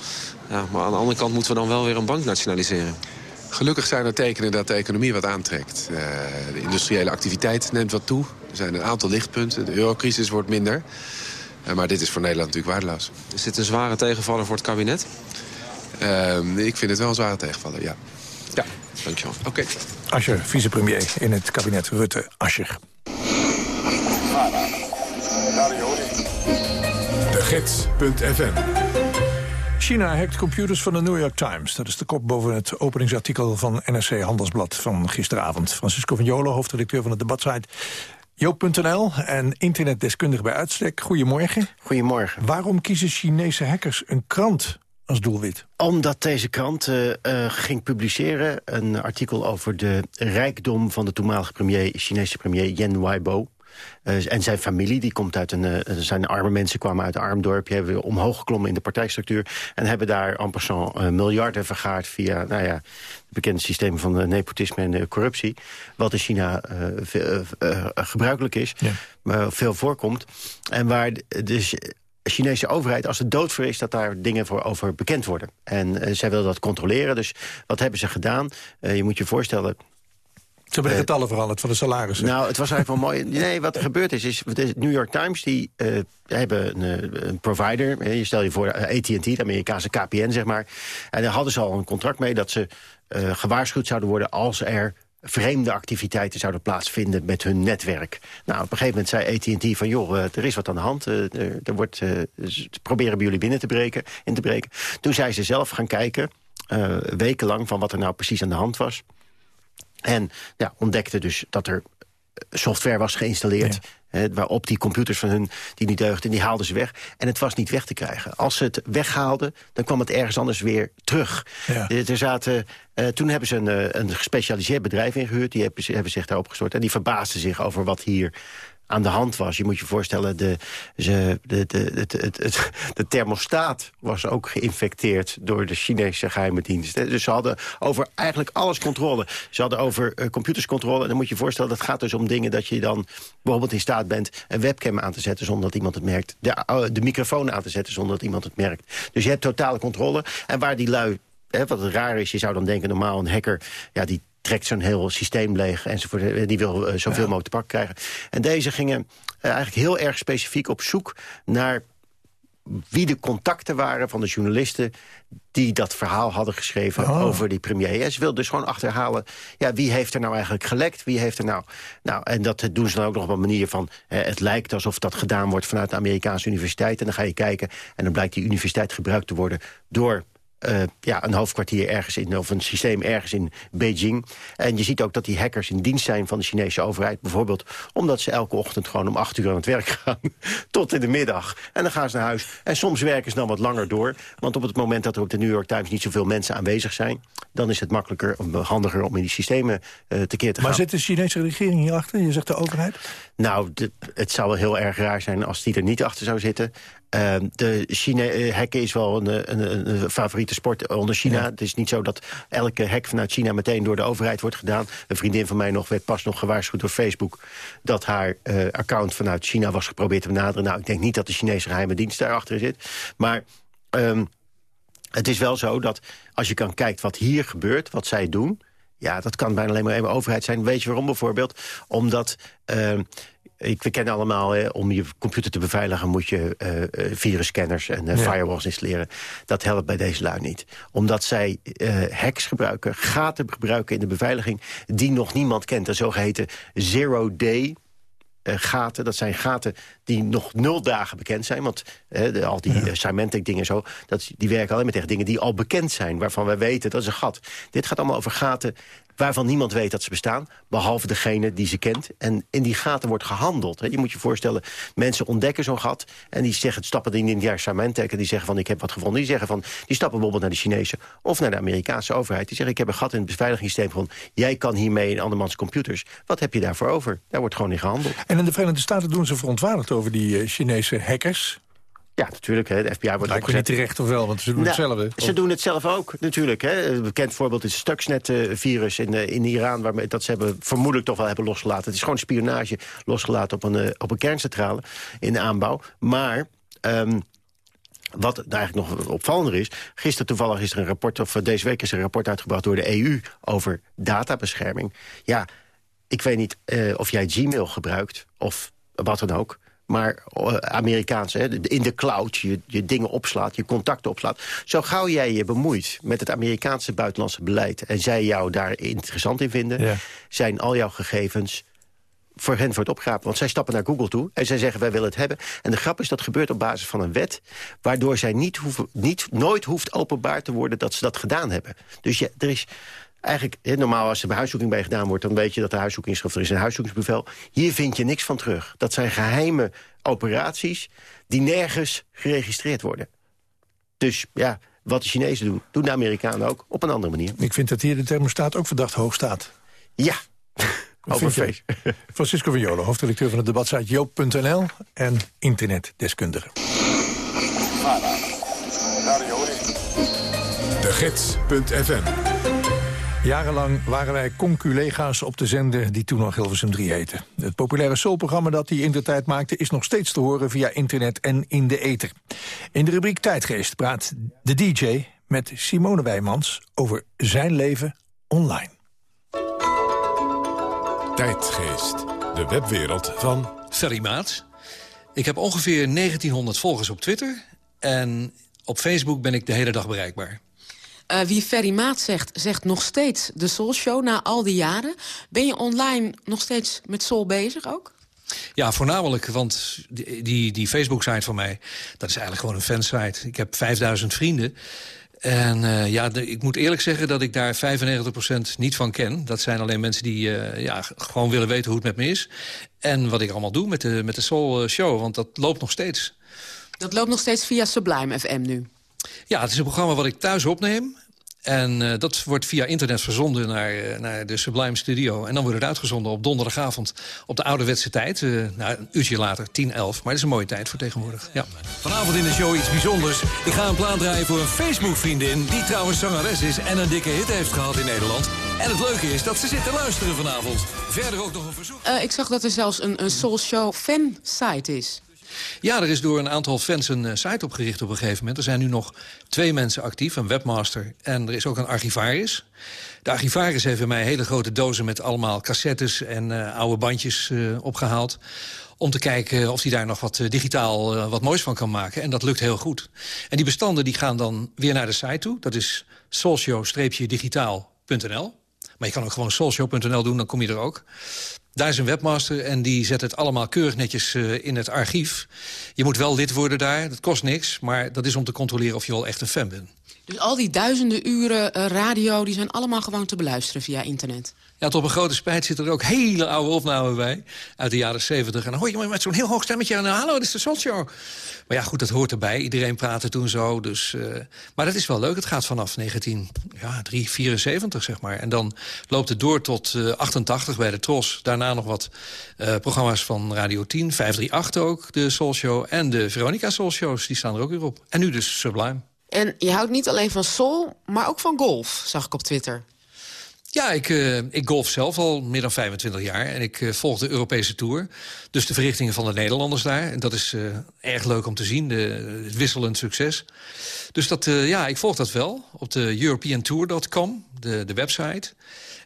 Ja, maar aan de andere kant moeten we dan wel weer een bank nationaliseren. Gelukkig zijn er tekenen dat de economie wat aantrekt. Uh, de industriële activiteit neemt wat toe. Er zijn een aantal lichtpunten. De eurocrisis wordt minder. Uh, maar dit is voor Nederland natuurlijk waardeloos. Is dit een zware tegenvaller voor het kabinet? Uh, ik vind het wel een zware tegenvaller, ja. Ja, dankjewel. Oké. Okay. Ascher, vicepremier in het kabinet Rutte. Ascher. Gids.fm China hackt computers van de New York Times. Dat is de kop boven het openingsartikel van NRC Handelsblad van gisteravond. Francisco van Jolen, hoofdredacteur van de debatsite Joop.nl en internetdeskundige bij uitstek. Goedemorgen. Goedemorgen. Waarom kiezen Chinese hackers een krant als doelwit? Omdat deze krant uh, uh, ging publiceren een artikel over de rijkdom van de toenmalige premier, Chinese premier Yen Weibo. Uh, en zijn familie, die komt uit een, uh, zijn arme mensen kwamen uit een arm dorpje, hebben omhoog geklommen in de partijstructuur en hebben daar en passant uh, miljarden vergaard via nou ja, het bekende systeem van nepotisme en corruptie, wat in China veel, gebruikelijk is, ja. maar veel voorkomt. En waar de Chinese overheid, als het dood voor is... dat daar dingen voor over bekend worden. En zij wil dat controleren, dus wat hebben ze gedaan? je moet je voorstellen, ze hebben de getallen veranderd van de salarissen. Nou, het was eigenlijk wel mooi. Nee, wat er gebeurd is, is de New York Times... die uh, hebben een, een, provider. Je stel je voor AT&T, de Amerikaanse KPN, zeg maar. En daar hadden ze al een contract mee... dat ze uh, gewaarschuwd zouden worden als er vreemde activiteiten zouden plaatsvinden met hun netwerk. Nou, op een gegeven moment zei AT&T van... joh, er is wat aan de hand, er, er wordt, proberen bij jullie binnen te breken, in te breken. Toen zijn ze zelf gaan kijken, wekenlang, van wat er nou precies aan de hand was... En ja, ontdekte dus dat er software was geïnstalleerd... Waarop die computers van hun die niet deugden, die haalden ze weg. En het was niet weg te krijgen. Als ze het weghaalden, dan kwam het ergens anders weer terug. Ja. Er zaten, uh, toen hebben ze een, een gespecialiseerd bedrijf ingehuurd. Die hebben, hebben zich daarop gestort. En die verbaasden zich over wat hier aan de hand was. Je moet je voorstellen, de, ze, de, de, het, de thermostaat was ook geïnfecteerd... door de Chinese geheime dienst. Dus ze hadden over eigenlijk alles controle. Ze hadden over uh, computers controle. En dan moet je voorstellen, dat gaat dus om dingen... dat je dan bijvoorbeeld in staat bent een webcam aan te zetten... zonder dat iemand het merkt. De, uh, de microfoon aan te zetten zonder dat iemand het merkt. Dus je hebt totale controle. En waar die lui Hè, wat het raar is, je zou dan denken, normaal een hacker... Ja, die trekt zo'n heel systeem leeg enzovoort. Die wil uh, zoveel mogelijk te pakken krijgen. En deze gingen uh, eigenlijk heel erg specifiek op zoek naar wie de contacten waren van de journalisten... die dat verhaal hadden geschreven oh. over die premier. En ze wilden dus gewoon achterhalen... Ja, wie heeft er nou eigenlijk gelekt? Wie heeft er nou... nou en dat doen ze dan ook nog op een manier van... Eh, het lijkt alsof dat gedaan wordt vanuit de Amerikaanse universiteit. En dan ga je kijken en dan blijkt die universiteit gebruikt te worden... door uh, ja, een hoofdkwartier ergens in, of een systeem ergens in Beijing. En je ziet ook dat die hackers in dienst zijn van de Chinese overheid. Bijvoorbeeld omdat ze elke ochtend gewoon om acht uur aan het werk gaan. tot in de middag. En dan gaan ze naar huis. En soms werken ze dan wat langer door. Want op het moment dat er op de New York Times niet zoveel mensen aanwezig zijn... dan is het makkelijker, handiger om in die systemen uh, tekeer te maar gaan. Maar zit de Chinese regering hierachter? Je zegt de overheid? Nou, de, het zou wel heel erg raar zijn als die er niet achter zou zitten. Uh, de China hacken is wel een, een, een, favoriete sport onder China. Ja. Het is niet zo dat elke hack vanuit China meteen door de overheid wordt gedaan. Een vriendin van mij nog werd pas nog gewaarschuwd door Facebook... dat haar uh, account vanuit China was geprobeerd te benaderen. Nou, ik denk niet dat de Chinese geheime dienst daarachter zit. Maar um, het is wel zo dat als je kan kijkt wat hier gebeurt, wat zij doen... Ja, dat kan bijna alleen maar even overheid zijn. Weet je waarom bijvoorbeeld? Omdat... Uh, ik, we kennen allemaal, hè, om je computer te beveiligen... moet je uh, virusscanners en uh, ja. firewalls installeren. Dat helpt bij deze lui niet. Omdat zij uh, hacks gebruiken, gaten gebruiken in de beveiliging... die nog niemand kent. De zogeheten zero-day gaten. Dat zijn gaten die nog nul dagen bekend zijn. Want de, al die ja. uh, Symantec dingen zo, dat, die werken alleen maar tegen dingen die al bekend zijn. Waarvan wij weten, dat is een gat. Dit gaat allemaal over gaten waarvan niemand weet dat ze bestaan. Behalve degene die ze kent. En in die gaten wordt gehandeld. Je moet je voorstellen, mensen ontdekken zo'n gat... en die zeggen, stappen in het jaar en die zeggen van, ik heb wat gevonden. Die zeggen van, die stappen bijvoorbeeld naar de Chinese... of naar de Amerikaanse overheid. Die zeggen, ik heb een gat in het beveiligingssysteem gevonden. Jij kan hiermee in andermans computers. Wat heb je daarvoor over? Daar wordt gewoon in gehandeld. En in de Verenigde Staten doen ze verontwaardigd over die uh, Chinese hackers... Ja, natuurlijk. Hè. De FBI wordt opgezet. niet terecht of wel, want ze doen nou, het zelf. Ze doen het zelf ook, natuurlijk. Hè. Een bekend voorbeeld is het Stuxnet-virus in, uh, in Iran... Waarmee, dat ze hebben, vermoedelijk toch wel hebben losgelaten. Het is gewoon spionage losgelaten op een, uh, op een kerncentrale in de aanbouw. Maar... Um, wat eigenlijk nog opvallender is... gisteren toevallig is er een rapport, of deze week is er een rapport uitgebracht door de EU... over databescherming. Ja, ik weet niet uh, of jij Gmail gebruikt of wat dan ook maar uh, Amerikaans, hè, in de cloud, je, je dingen opslaat, je contacten opslaat. Zo gauw jij je bemoeit met het Amerikaanse buitenlandse beleid... en zij jou daar interessant in vinden, ja. zijn al jouw gegevens voor hen wordt opgegrapen. Want zij stappen naar Google toe en zij zeggen wij willen het hebben. En de grap is dat gebeurt op basis van een wet... waardoor zij niet, hoeven, niet nooit hoeft openbaar te worden dat ze dat gedaan hebben. Dus ja, er is eigenlijk, he, normaal als er bij huiszoeking bij gedaan wordt... dan weet je dat de huiszoeking is, of er is een huiszoekingsbevel. Hier vind je niks van terug. Dat zijn geheime operaties die nergens geregistreerd worden. Dus ja, wat de Chinezen doen, doen de Amerikanen ook op een andere manier. Ik vind dat hier de thermostaat ook verdacht hoog staat. Ja, over face. Francisco Viola, hoofdredacteur van het debatsite joop.nl... en internetdeskundige. De Gids.fm Jarenlang waren wij conculega's op de zender die toen nog Hilversum 3 heette. Het populaire soulprogramma dat hij in de tijd maakte... is nog steeds te horen via internet en in de ether. In de rubriek Tijdgeest praat de DJ met Simone Wijmans... over zijn leven online. Tijdgeest, de webwereld van... Ferry Maat. Ik heb ongeveer 1900 volgers op Twitter... en op Facebook ben ik de hele dag bereikbaar. Uh, wie Ferry Maat zegt, zegt nog steeds de Soul Show na al die jaren. Ben je online nog steeds met Soul bezig ook? Ja, voornamelijk, want die, die, die Facebook-site van mij... dat is eigenlijk gewoon een fansite. Ik heb 5000 vrienden. En uh, ja, de, ik moet eerlijk zeggen dat ik daar 95% niet van ken. Dat zijn alleen mensen die uh, ja, gewoon willen weten hoe het met me is. En wat ik allemaal doe met de, met de Soul Show, want dat loopt nog steeds. Dat loopt nog steeds via Sublime FM nu? Ja, het is een programma wat ik thuis opneem. En uh, dat wordt via internet verzonden naar, uh, naar de Sublime Studio. En dan wordt het uitgezonden op donderdagavond op de ouderwetse tijd. Uh, nou, een uurtje later, 10, 11. Maar dat is een mooie tijd voor tegenwoordig. Ja. Vanavond in de show iets bijzonders. Ik ga een plaat draaien voor een Facebook-vriendin... die trouwens zangeres is en een dikke hit heeft gehad in Nederland. En het leuke is dat ze zit te luisteren vanavond. Verder ook nog een verzoek. ik zag dat er zelfs een, een Soul Show fan-site is. Ja, er is door een aantal fans een uh, site opgericht op een gegeven moment. Er zijn nu nog twee mensen actief, een webmaster en er is ook een archivaris. De archivaris heeft bij mij hele grote dozen met allemaal cassettes en uh, oude bandjes uh, opgehaald om te kijken of hij daar nog wat digitaal wat moois van kan maken. En dat lukt heel goed. En die bestanden die gaan dan weer naar de site toe. Dat is soulshow-digitaal.nl. Maar je kan ook gewoon soulshow.nl doen, dan kom je er ook. Daar is een webmaster en die zet het allemaal keurig netjes uh, in het archief. Je moet wel lid worden daar, dat kost niks. Maar dat is om te controleren of je wel echt een fan bent. Dus al die duizenden uren uh, radio... die zijn allemaal gewoon te beluisteren via internet? Ja, tot een grote spijt zitten er ook hele oude opnamen bij. Uit de jaren 70. En dan hoor je met zo'n heel hoog stemmetje... En, hallo, dit is de Soul Maar ja, goed, dat hoort erbij. Iedereen praatte toen zo. Dus, uh, maar dat is wel leuk. Het gaat vanaf 1974, zeg maar. En dan loopt het door tot uh, 88 bij de Tros. Daarna nog wat uh, programma's van Radio 10. 538 ook, de Soul Show. En de Veronica Soul Shows, die staan er ook weer op. En nu dus Sublime. En je houdt niet alleen van soul, maar ook van golf, zag ik op Twitter. Ja, ik, uh, ik golf zelf al meer dan 25 jaar. En ik uh, volg de Europese Tour. Dus de verrichtingen van de Nederlanders daar. En dat is uh, erg leuk om te zien, de, het wisselend succes. Dus dat, ja, ik volg dat wel op de europeantour.com, de, de website.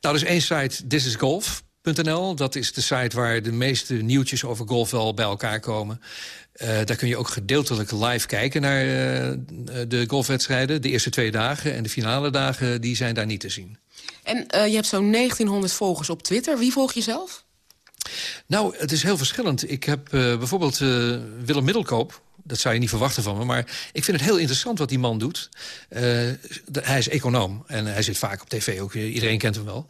Nou, dus één site, This is Golf. .nl, dat is de site waar de meeste nieuwtjes over golf wel bij elkaar komen. Uh, daar kun je ook gedeeltelijk live kijken naar de golfwedstrijden. De eerste twee dagen en de finale dagen die zijn daar niet te zien. En uh, je hebt zo'n 1900 volgers op Twitter. Wie volg je zelf? Nou, het is heel verschillend. Ik heb bijvoorbeeld Willem Middelkoop dat zou je niet verwachten van me. Maar ik vind het heel interessant wat die man doet. Uh, hij is econoom en hij zit vaak op tv ook. Iedereen kent hem wel.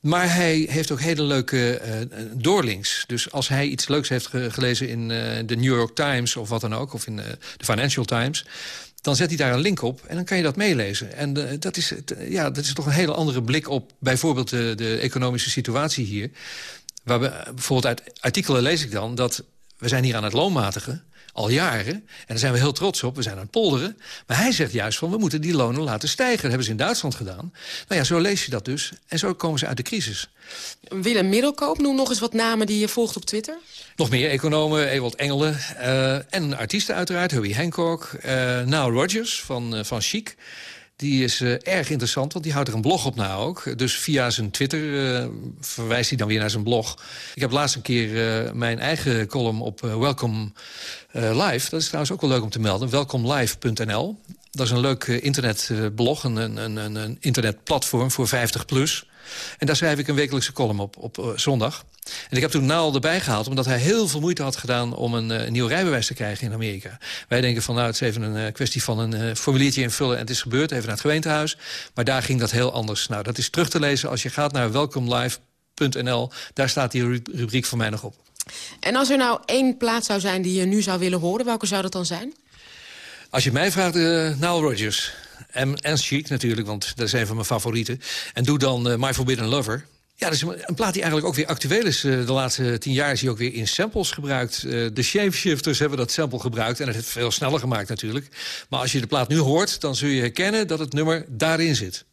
Maar hij heeft ook hele leuke uh, doorlinks. Dus als hij iets leuks heeft ge gelezen in uh, de New York Times of wat dan ook... of in de Financial Times dan zet hij daar een link op en dan kan je dat meelezen. En uh, dat, is, ja, dat is toch een hele andere blik op bijvoorbeeld de, de economische situatie hier. Waar we, bijvoorbeeld uit artikelen lees ik dan dat we zijn hier aan het loonmatigen al jaren. En daar zijn we heel trots op. We zijn aan het polderen. Maar hij zegt juist van, we moeten die lonen laten stijgen. Dat hebben ze in Duitsland gedaan. Nou ja, zo lees je dat dus. En zo komen ze uit de crisis. Willem Middelkoop, noem nog eens wat namen die je volgt op Twitter. Nog meer economen, Ewald Engelen. Uh, en artiesten uiteraard, Herbie Hancock. Uh, Nile Rodgers van, uh, van Chic. Die is uh, erg interessant, want die houdt er een blog op na ook. Dus via zijn Twitter uh, verwijst hij dan weer naar zijn blog. Ik heb laatst een keer uh, mijn eigen column op Welcome Live. Dat is trouwens ook wel leuk om te melden. Welcomelive.nl. Dat is een leuk internetblog, een, een, een, een internetplatform voor 50 plus. En daar schrijf ik een wekelijkse column op, op zondag. En ik heb toen Naal erbij gehaald... omdat hij heel veel moeite had gedaan om een, uh, nieuw rijbewijs te krijgen in Amerika. Wij denken van, nou, het is even een uh, kwestie van een formuliertje invullen... en het is gebeurd, even naar het gemeentehuis. Maar daar ging dat heel anders. Nou, dat is terug te lezen als je gaat naar welcomelive.nl. Daar staat die rubriek voor mij nog op. En als er nou één plaats zou zijn die je nu zou willen horen... welke zou dat dan zijn? Als je mij vraagt, uh, Nile Rodgers... En, en Chic natuurlijk, want dat is een van mijn favorieten. En doe dan uh, My Forbidden Lover. Ja, dat is een plaat die eigenlijk ook weer actueel is. Uh, de laatste tien jaar is hij ook weer in samples gebruikt. Uh, de Shapeshifters hebben dat sample gebruikt. En het heeft veel sneller gemaakt natuurlijk. Maar als je de plaat nu hoort, dan zul je herkennen dat het nummer daarin zit.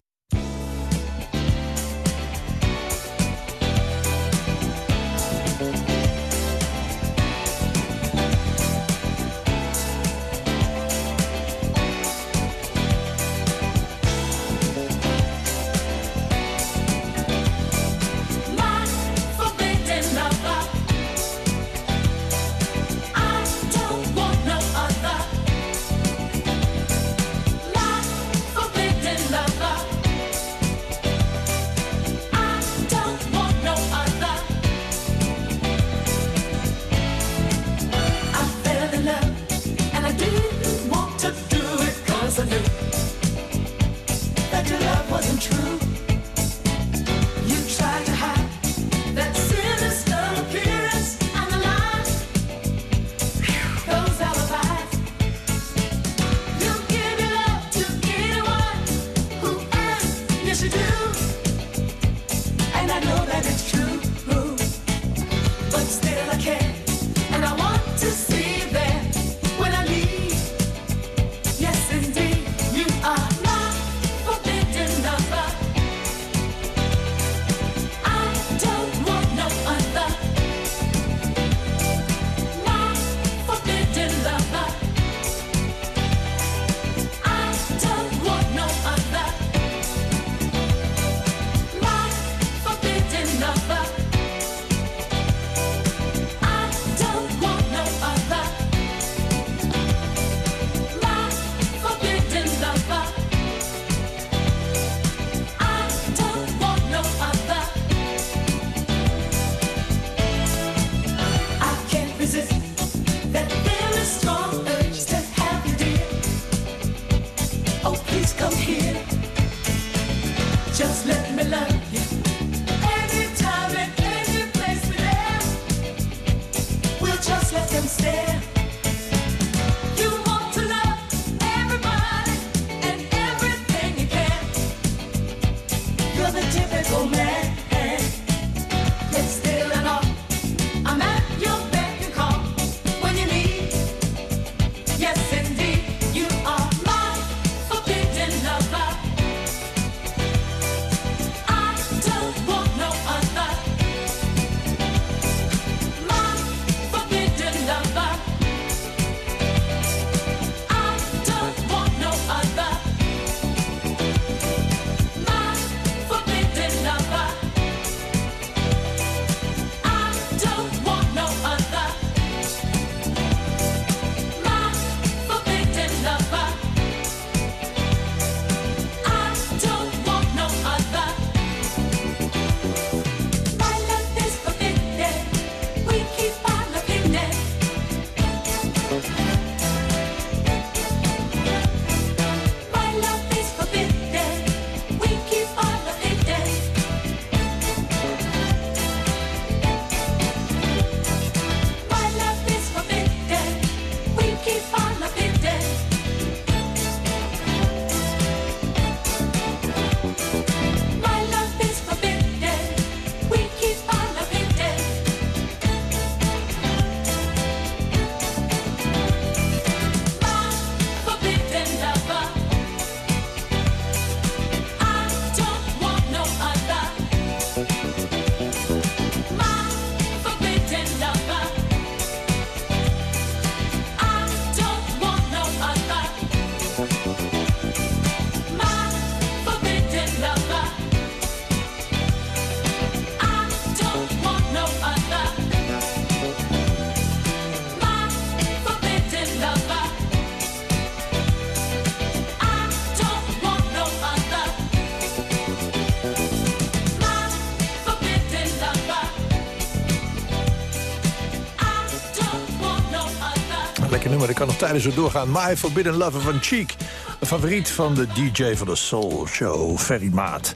Tijdens het doorgaan. My Forbidden Lover van Cheek. Een favoriet van de DJ van de Soul Show, Ferry Maat.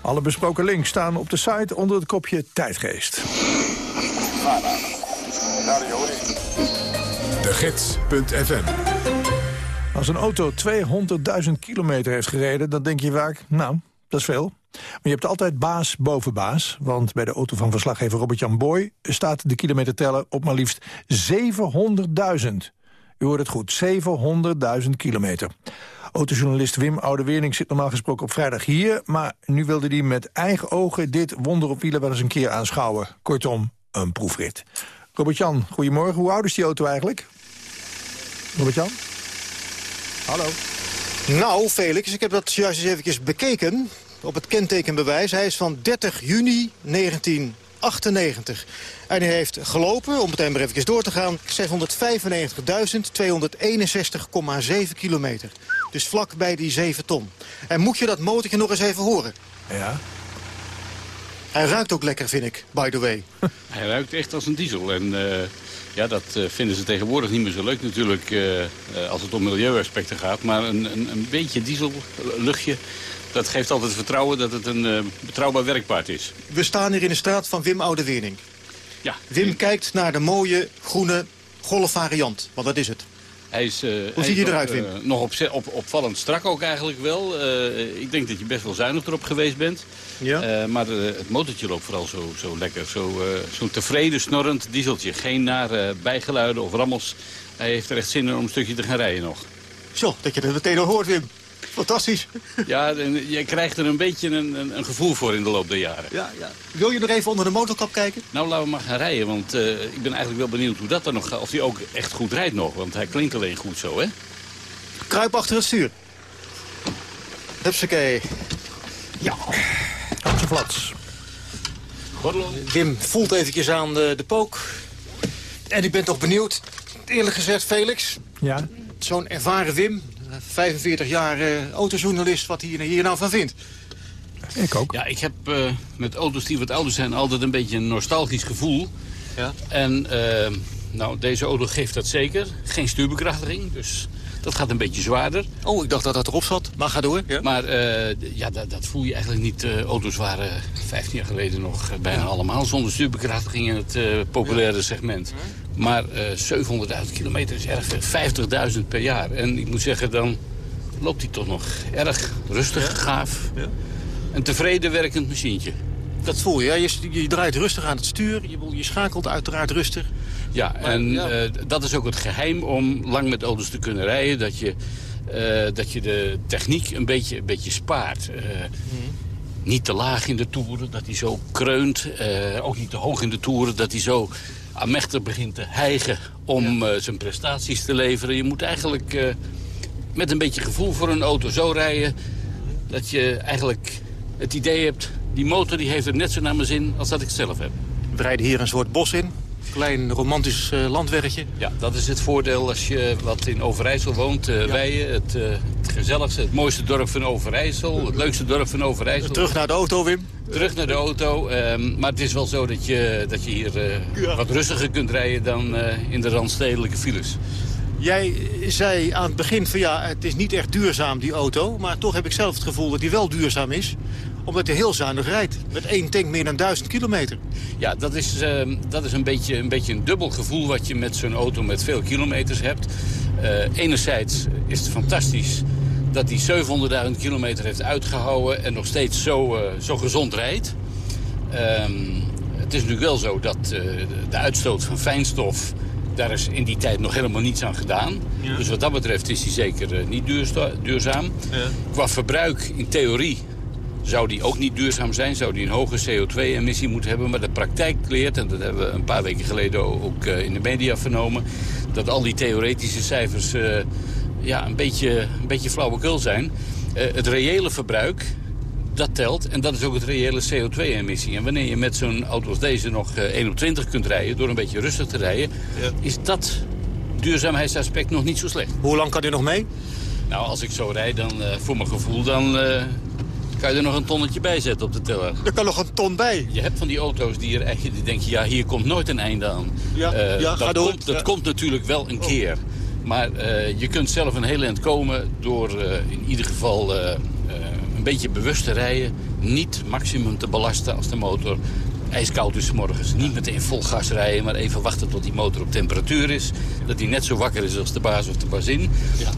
Alle besproken links staan op de site onder het kopje Tijdgeest. De Gids.fm Als een auto 200.000 kilometer heeft gereden, dan denk je vaak, nou, dat is veel. Maar je hebt altijd baas boven baas. Want bij de auto van verslaggever Robert-Jan Boy... staat de kilometerteller op maar liefst 700.000. U hoort het goed, 700.000 kilometer. Autojournalist Wim Oudewering zit normaal gesproken op vrijdag hier... maar nu wilde hij met eigen ogen dit wonder op wielen wel eens een keer aanschouwen. Kortom, een proefrit. Robert-Jan, goedemorgen. Hoe oud is die auto eigenlijk? Robert-Jan? Hallo. Nou, Felix, ik heb dat juist eens eventjes bekeken op het kentekenbewijs. Hij is van 30 juni 1998. En hij heeft gelopen, om meteen maar even door te gaan... 695.261,7 kilometer. Dus vlak bij die 7 ton. En moet je dat motortje nog eens even horen? Ja. Hij ruikt ook lekker, vind ik, by the way. Hij ruikt echt als een diesel. En uh, ja, dat uh, vinden ze tegenwoordig niet meer zo leuk natuurlijk... Uh, als het om milieuaspecten gaat. Maar een, een, een beetje dieselluchtje dat geeft altijd vertrouwen dat het een uh, betrouwbaar werkpaard is. We staan hier in de straat van Wim Oudewering. Ja. Wim kijkt naar de mooie groene golfvariant, want dat is het. Hij is, uh, Hoe hij ziet hij eruit, Wim? uh, nog op, op, opvallend strak ook eigenlijk wel. Uh, ik denk dat je best wel zuinig erop geweest bent. Ja. maar het motortje loopt vooral zo, zo lekker. Zo'n zo tevreden, snorrend dieseltje. Geen nare bijgeluiden of rammels. Hij heeft er echt zin in om een stukje te gaan rijden nog. Zo, dat je dat meteen al hoort, Wim. Fantastisch. Ja, en je krijgt er een beetje een, een, een, gevoel voor in de loop der jaren. Ja, ja. Wil je nog even onder de motorkap kijken? Nou, laten we maar gaan rijden, want uh, ik ben eigenlijk wel benieuwd hoe dat dan nog gaat. Of hij ook echt goed rijdt nog, want hij klinkt alleen goed zo, hè? Kruip achter het stuur. Hupsakee. Ja. Handje flats. Wim voelt eventjes aan de, de pook. En ik ben toch benieuwd, eerlijk gezegd, Felix. Ja? Zo'n ervaren Wim, 45 jaar uh, autojournalist, wat hij hier nou van vindt. Ik ook. Ja, ik heb uh, met auto's die wat ouder zijn altijd een beetje een nostalgisch gevoel. Ja. En uh, nou, deze auto geeft dat zeker. Geen stuurbekrachtiging, dus dat gaat een beetje zwaarder. Oh, ik dacht dat dat erop zat, maar ga door. Ja. Maar ja, dat, dat, voel je eigenlijk niet. auto's waren 15 jaar geleden nog bijna ja. allemaal zonder stuurbekrachtiging in het populaire segment. Maar uh, 700.000 kilometer is erg veel. 50.000 per jaar. En ik moet zeggen, dan loopt hij toch nog erg rustig, ja. gaaf. Ja. Een tevreden werkend machientje. Dat voel je, je, je draait rustig aan het stuur. Je, je schakelt uiteraard rustig. Ja, maar, en ja. Uh, dat is ook het geheim om lang met auto's te kunnen rijden. Dat je, uh, dat je de techniek een beetje, een beetje spaart. Hmm. Niet te laag in de toeren, dat hij zo kreunt. ook niet te hoog in de toeren, dat hij zo aanmächtig begint te hijgen om ja. uh, zijn prestaties te leveren. Je moet eigenlijk uh, met een beetje gevoel voor een auto zo rijden... dat je eigenlijk het idee hebt... die motor die heeft het net zo naar mijn zin als dat ik zelf heb. We rijden hier een soort bos in. Klein romantisch uh, landweggetje. Ja, dat is het voordeel als je wat in Overijssel woont. Uh, ja. Weijen, het, het gezelligste, het mooiste dorp van Overijssel. Het leukste dorp van Overijssel. Terug naar de auto, Wim. Terug naar de auto. Um, maar het is wel zo dat je, dat je hier uh, ja. wat rustiger kunt rijden dan uh, in de randstedelijke files. Jij zei aan het begin van ja, het is niet echt duurzaam die auto. Maar toch heb ik zelf het gevoel dat die wel duurzaam is omdat hij heel zuinig rijdt. Met één tank meer dan 1000 kilometer. Ja, dat is, uh, dat is een, beetje, een beetje een dubbel gevoel wat je met zo'n auto met veel kilometers hebt. Uh, enerzijds is het fantastisch dat hij 700.000 kilometer heeft uitgehouden... en nog steeds zo, uh, zo gezond rijdt. Um, het is natuurlijk wel zo dat de uitstoot van fijnstof... daar is in die tijd nog helemaal niets aan gedaan. Ja. Dus wat dat betreft is hij zeker niet duurzaam. Ja. Qua verbruik in theorie zou die ook niet duurzaam zijn. Zou die een hoge CO2-emissie moeten hebben. Maar de praktijk leert, en dat hebben we een paar weken geleden ook in de media vernomen... dat al die theoretische cijfers ja, een, beetje, een beetje flauwekul zijn. Uh, het reële verbruik, dat telt. En dat is ook het reële CO2-emissie. En wanneer je met zo'n auto als deze nog uh, 1 op 20 kunt rijden... door een beetje rustig te rijden... Ja. is dat duurzaamheidsaspect nog niet zo slecht. Hoe lang kan u nog mee? Nou, als ik zo rijd, dan voor mijn gevoel... dan kan je er nog een tonnetje bij zetten op de teller. Er kan nog een ton bij. Je hebt van die auto's die er echt, die denk je, ja, hier komt nooit een einde aan. Ja, uh, ja dat ga door. Komt, dat ja. komt natuurlijk wel een keer. Maar eh, je kunt zelf een heel eind komen door eh, in ieder geval eh, een beetje bewust te rijden. Niet maximum te belasten als de motor ijskoud is morgens. Niet meteen vol gas rijden, maar even wachten tot die motor op temperatuur is. Dat die net zo wakker is als de baas of de bazin.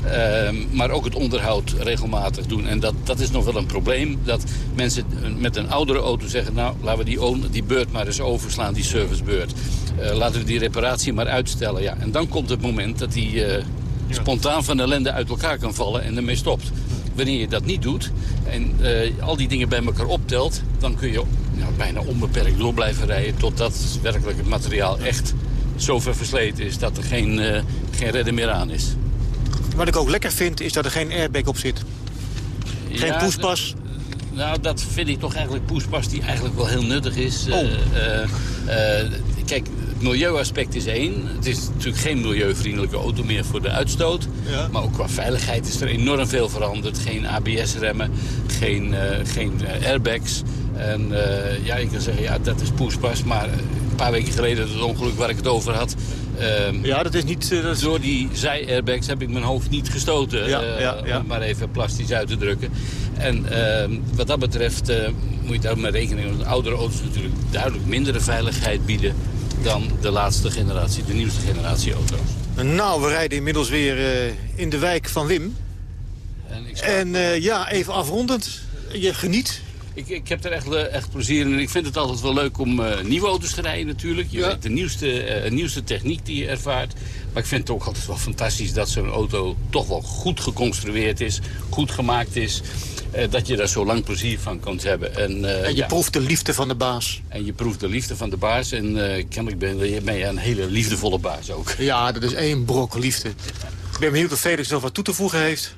Ehm, maar ook het onderhoud regelmatig doen. En dat, dat is nog wel een probleem. Dat mensen met een oudere auto zeggen... nou, laten we die, die beurt maar eens overslaan, die servicebeurt. Uh, laten we die reparatie maar uitstellen. Ja, en dan komt het moment dat die uh, spontaan van ellende uit elkaar kan vallen en ermee stopt. Wanneer je dat niet doet en uh, al die dingen bij elkaar optelt... dan kun je nou, bijna onbeperkt door blijven rijden... totdat werkelijk het materiaal echt zo ver versleten is... dat er geen, uh, geen redden meer aan is. Wat ik ook lekker vind, is dat er geen airbag op zit. Geen ja, poespas. Nou, dat vind ik toch eigenlijk poespas die eigenlijk wel heel nuttig is. Oh. Uh, kijk, het milieuaspect is één. Het is natuurlijk geen milieuvriendelijke auto meer voor de uitstoot. Ja. Maar ook qua veiligheid is er enorm veel veranderd. Geen ABS-remmen, geen, geen airbags. En uh, ja, ik kan zeggen, ja, dat is poespas. Maar een paar weken geleden, het ongeluk waar ik het over had... Uh, ja, dat is niet... Uh, dat is... Door die zij-airbags heb ik mijn hoofd niet gestoten. Ja, ja, ja. Om het maar even plastisch uit te drukken. En ehm, wat dat betreft moet je daar maar rekenen. Want oudere auto's natuurlijk duidelijk mindere veiligheid bieden dan de laatste generatie, de nieuwste generatie auto's. Nou, we rijden inmiddels weer in de wijk van Wim. En, ik en ja, even afrondend. Je geniet. Ik, ik heb er echt, echt plezier in. En ik vind het altijd wel leuk om uh, nieuwe auto's te rijden natuurlijk. Je Ja. weet de nieuwste, nieuwste techniek die je ervaart. Maar ik vind het ook altijd wel fantastisch dat zo'n auto toch wel goed geconstrueerd is. Goed gemaakt is. Uh, dat je daar zo lang plezier van kunt hebben. En, en je ja. proeft de liefde van de baas. En je proeft de liefde van de baas. En kennelijk ben ben je een hele liefdevolle baas ook. Ja, dat is één brok liefde. Ik ben benieuwd of Felix nog wat toe te voegen heeft.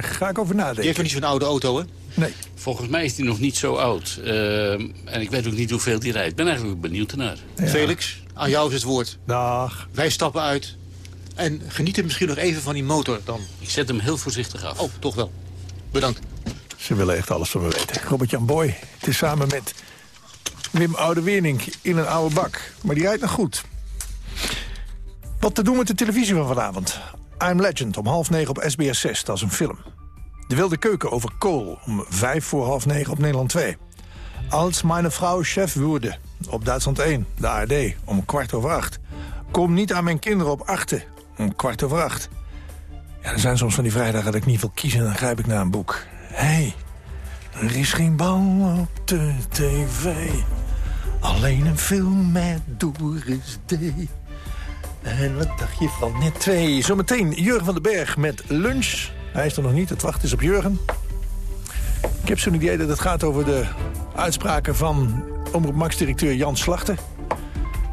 ga ik over nadenken. Je heeft nog niet zo'n oude auto, hè? Nee. Volgens mij is die nog niet zo oud. en ik weet ook niet hoeveel die rijdt. Ik ben eigenlijk benieuwd ernaar. Ja. Felix, aan jou is het woord. Dag. Wij stappen uit. En genieten misschien nog even van die motor dan. Ik zet hem heel voorzichtig af. Oh, toch wel. Bedankt. Ze willen echt alles van me weten. Robert-Jan Boy, het is samen met Wim Oude-Wernink in een oude bak. Maar die rijdt nog goed. Wat te doen met de televisie van vanavond? I'm Legend om half negen op SBS 6, dat is een film. De Wilde Keuken over kool om vijf voor half negen op Nederland 2. Als mijn vrouw chef wurde op Duitsland 1, de ARD, om kwart over acht. Kom niet aan mijn kinderen op achten, om kwart over acht. Ja, er zijn soms van die vrijdagen dat ik niet wil kiezen... en dan grijp ik naar een boek. Hé, hey, er is geen bal op de tv. Alleen een film met Doris D. En wat dacht je van net twee? Zometeen Jurgen van den Berg met lunch. Hij is er nog niet, het wacht is op Jurgen. Ik heb zo'n idee dat het gaat over de uitspraken van Omroep Max-directeur Jan Slachter.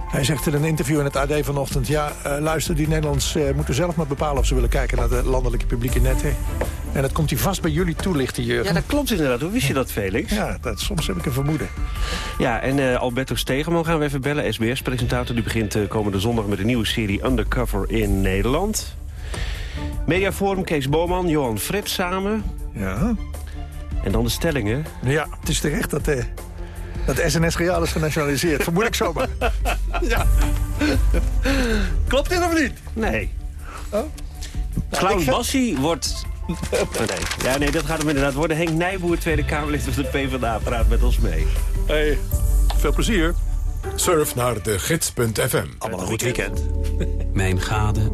Hij zegt in een interview in het AD vanochtend... ja, uh, luister, die Nederlands uh, moeten zelf maar bepalen... of ze willen kijken naar de landelijke publieke netten. En dat komt hij vast bij jullie toelichten, Jurgen. Ja, dat klopt inderdaad. Hoe wist je dat, Felix? Ja, dat, soms heb ik een vermoeden. Ja, en uh, Alberto Stegeman gaan we even bellen. SBS-presentator, die begint komende zondag met een nieuwe serie Undercover in Nederland. Mediaforum, Kees Boman, Johan Frip samen. Ja. En dan de stellingen. Ja, het is terecht dat... Uh, dat SNS Real is genationaliseerd. Vermoed ik zomaar. ja. Klopt dit of niet? Nee. Oh? Ga... Bassi wordt... Nee. Ja, nee, dat gaat hem inderdaad worden. Henk Nijboer, Tweede Kamerlid van de PvdA, praat met ons mee. Hey, veel plezier. Surf naar de gids.fm. Allemaal een goed weekend. Mijn gade,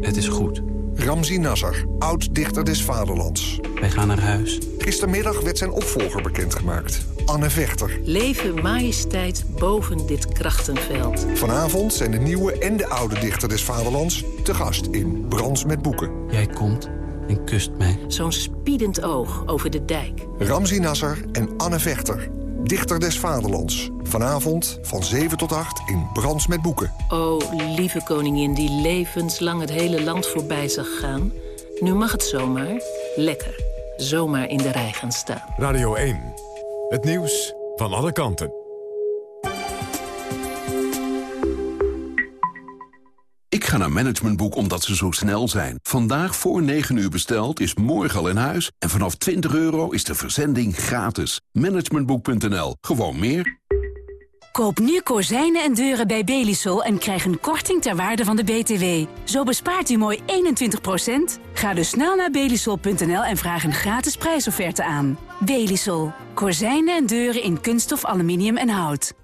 het is goed. Ramzi Nazar, oud-dichter des vaderlands. Wij gaan naar huis. Gistermiddag werd zijn opvolger bekendgemaakt. Anne Vechter. Leven majesteit boven dit krachtenveld. Vanavond zijn de nieuwe en de oude dichter des vaderlands... te gast in Brands met Boeken. Jij komt en kust mij. Zo'n spiedend oog over de dijk. Ramzi Nazar en Anne Vechter. Dichter des vaderlands. Vanavond van 7 tot 8 in Brands met Boeken. O, lieve koningin die levenslang het hele land voorbij zag gaan. Nu mag het zomaar, lekker, zomaar in de rij gaan staan. Radio 1. Het nieuws van alle kanten. Ga naar Managementboek omdat ze zo snel zijn. Vandaag voor 9 uur besteld is morgen al in huis. En vanaf 20 euro is de verzending gratis. Managementboek.nl. Gewoon meer. Koop nu kozijnen en deuren bij Belisol en krijg een korting ter waarde van de BTW. Zo bespaart u mooi 21%. Ga dus snel naar belisol.nl en vraag een gratis prijsofferte aan. Belisol. Kozijnen en deuren in kunststof, aluminium en hout.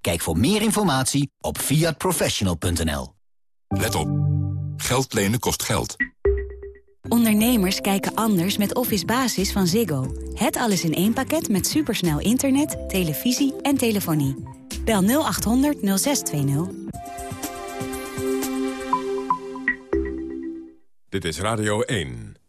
Kijk voor meer informatie op fiatprofessional.nl. Let op. Geld lenen kost geld. Ondernemers kijken anders met Office Basis van Ziggo. Het alles in één pakket met supersnel internet, televisie en telefonie. Bel 0800 0620. Dit is Radio 1.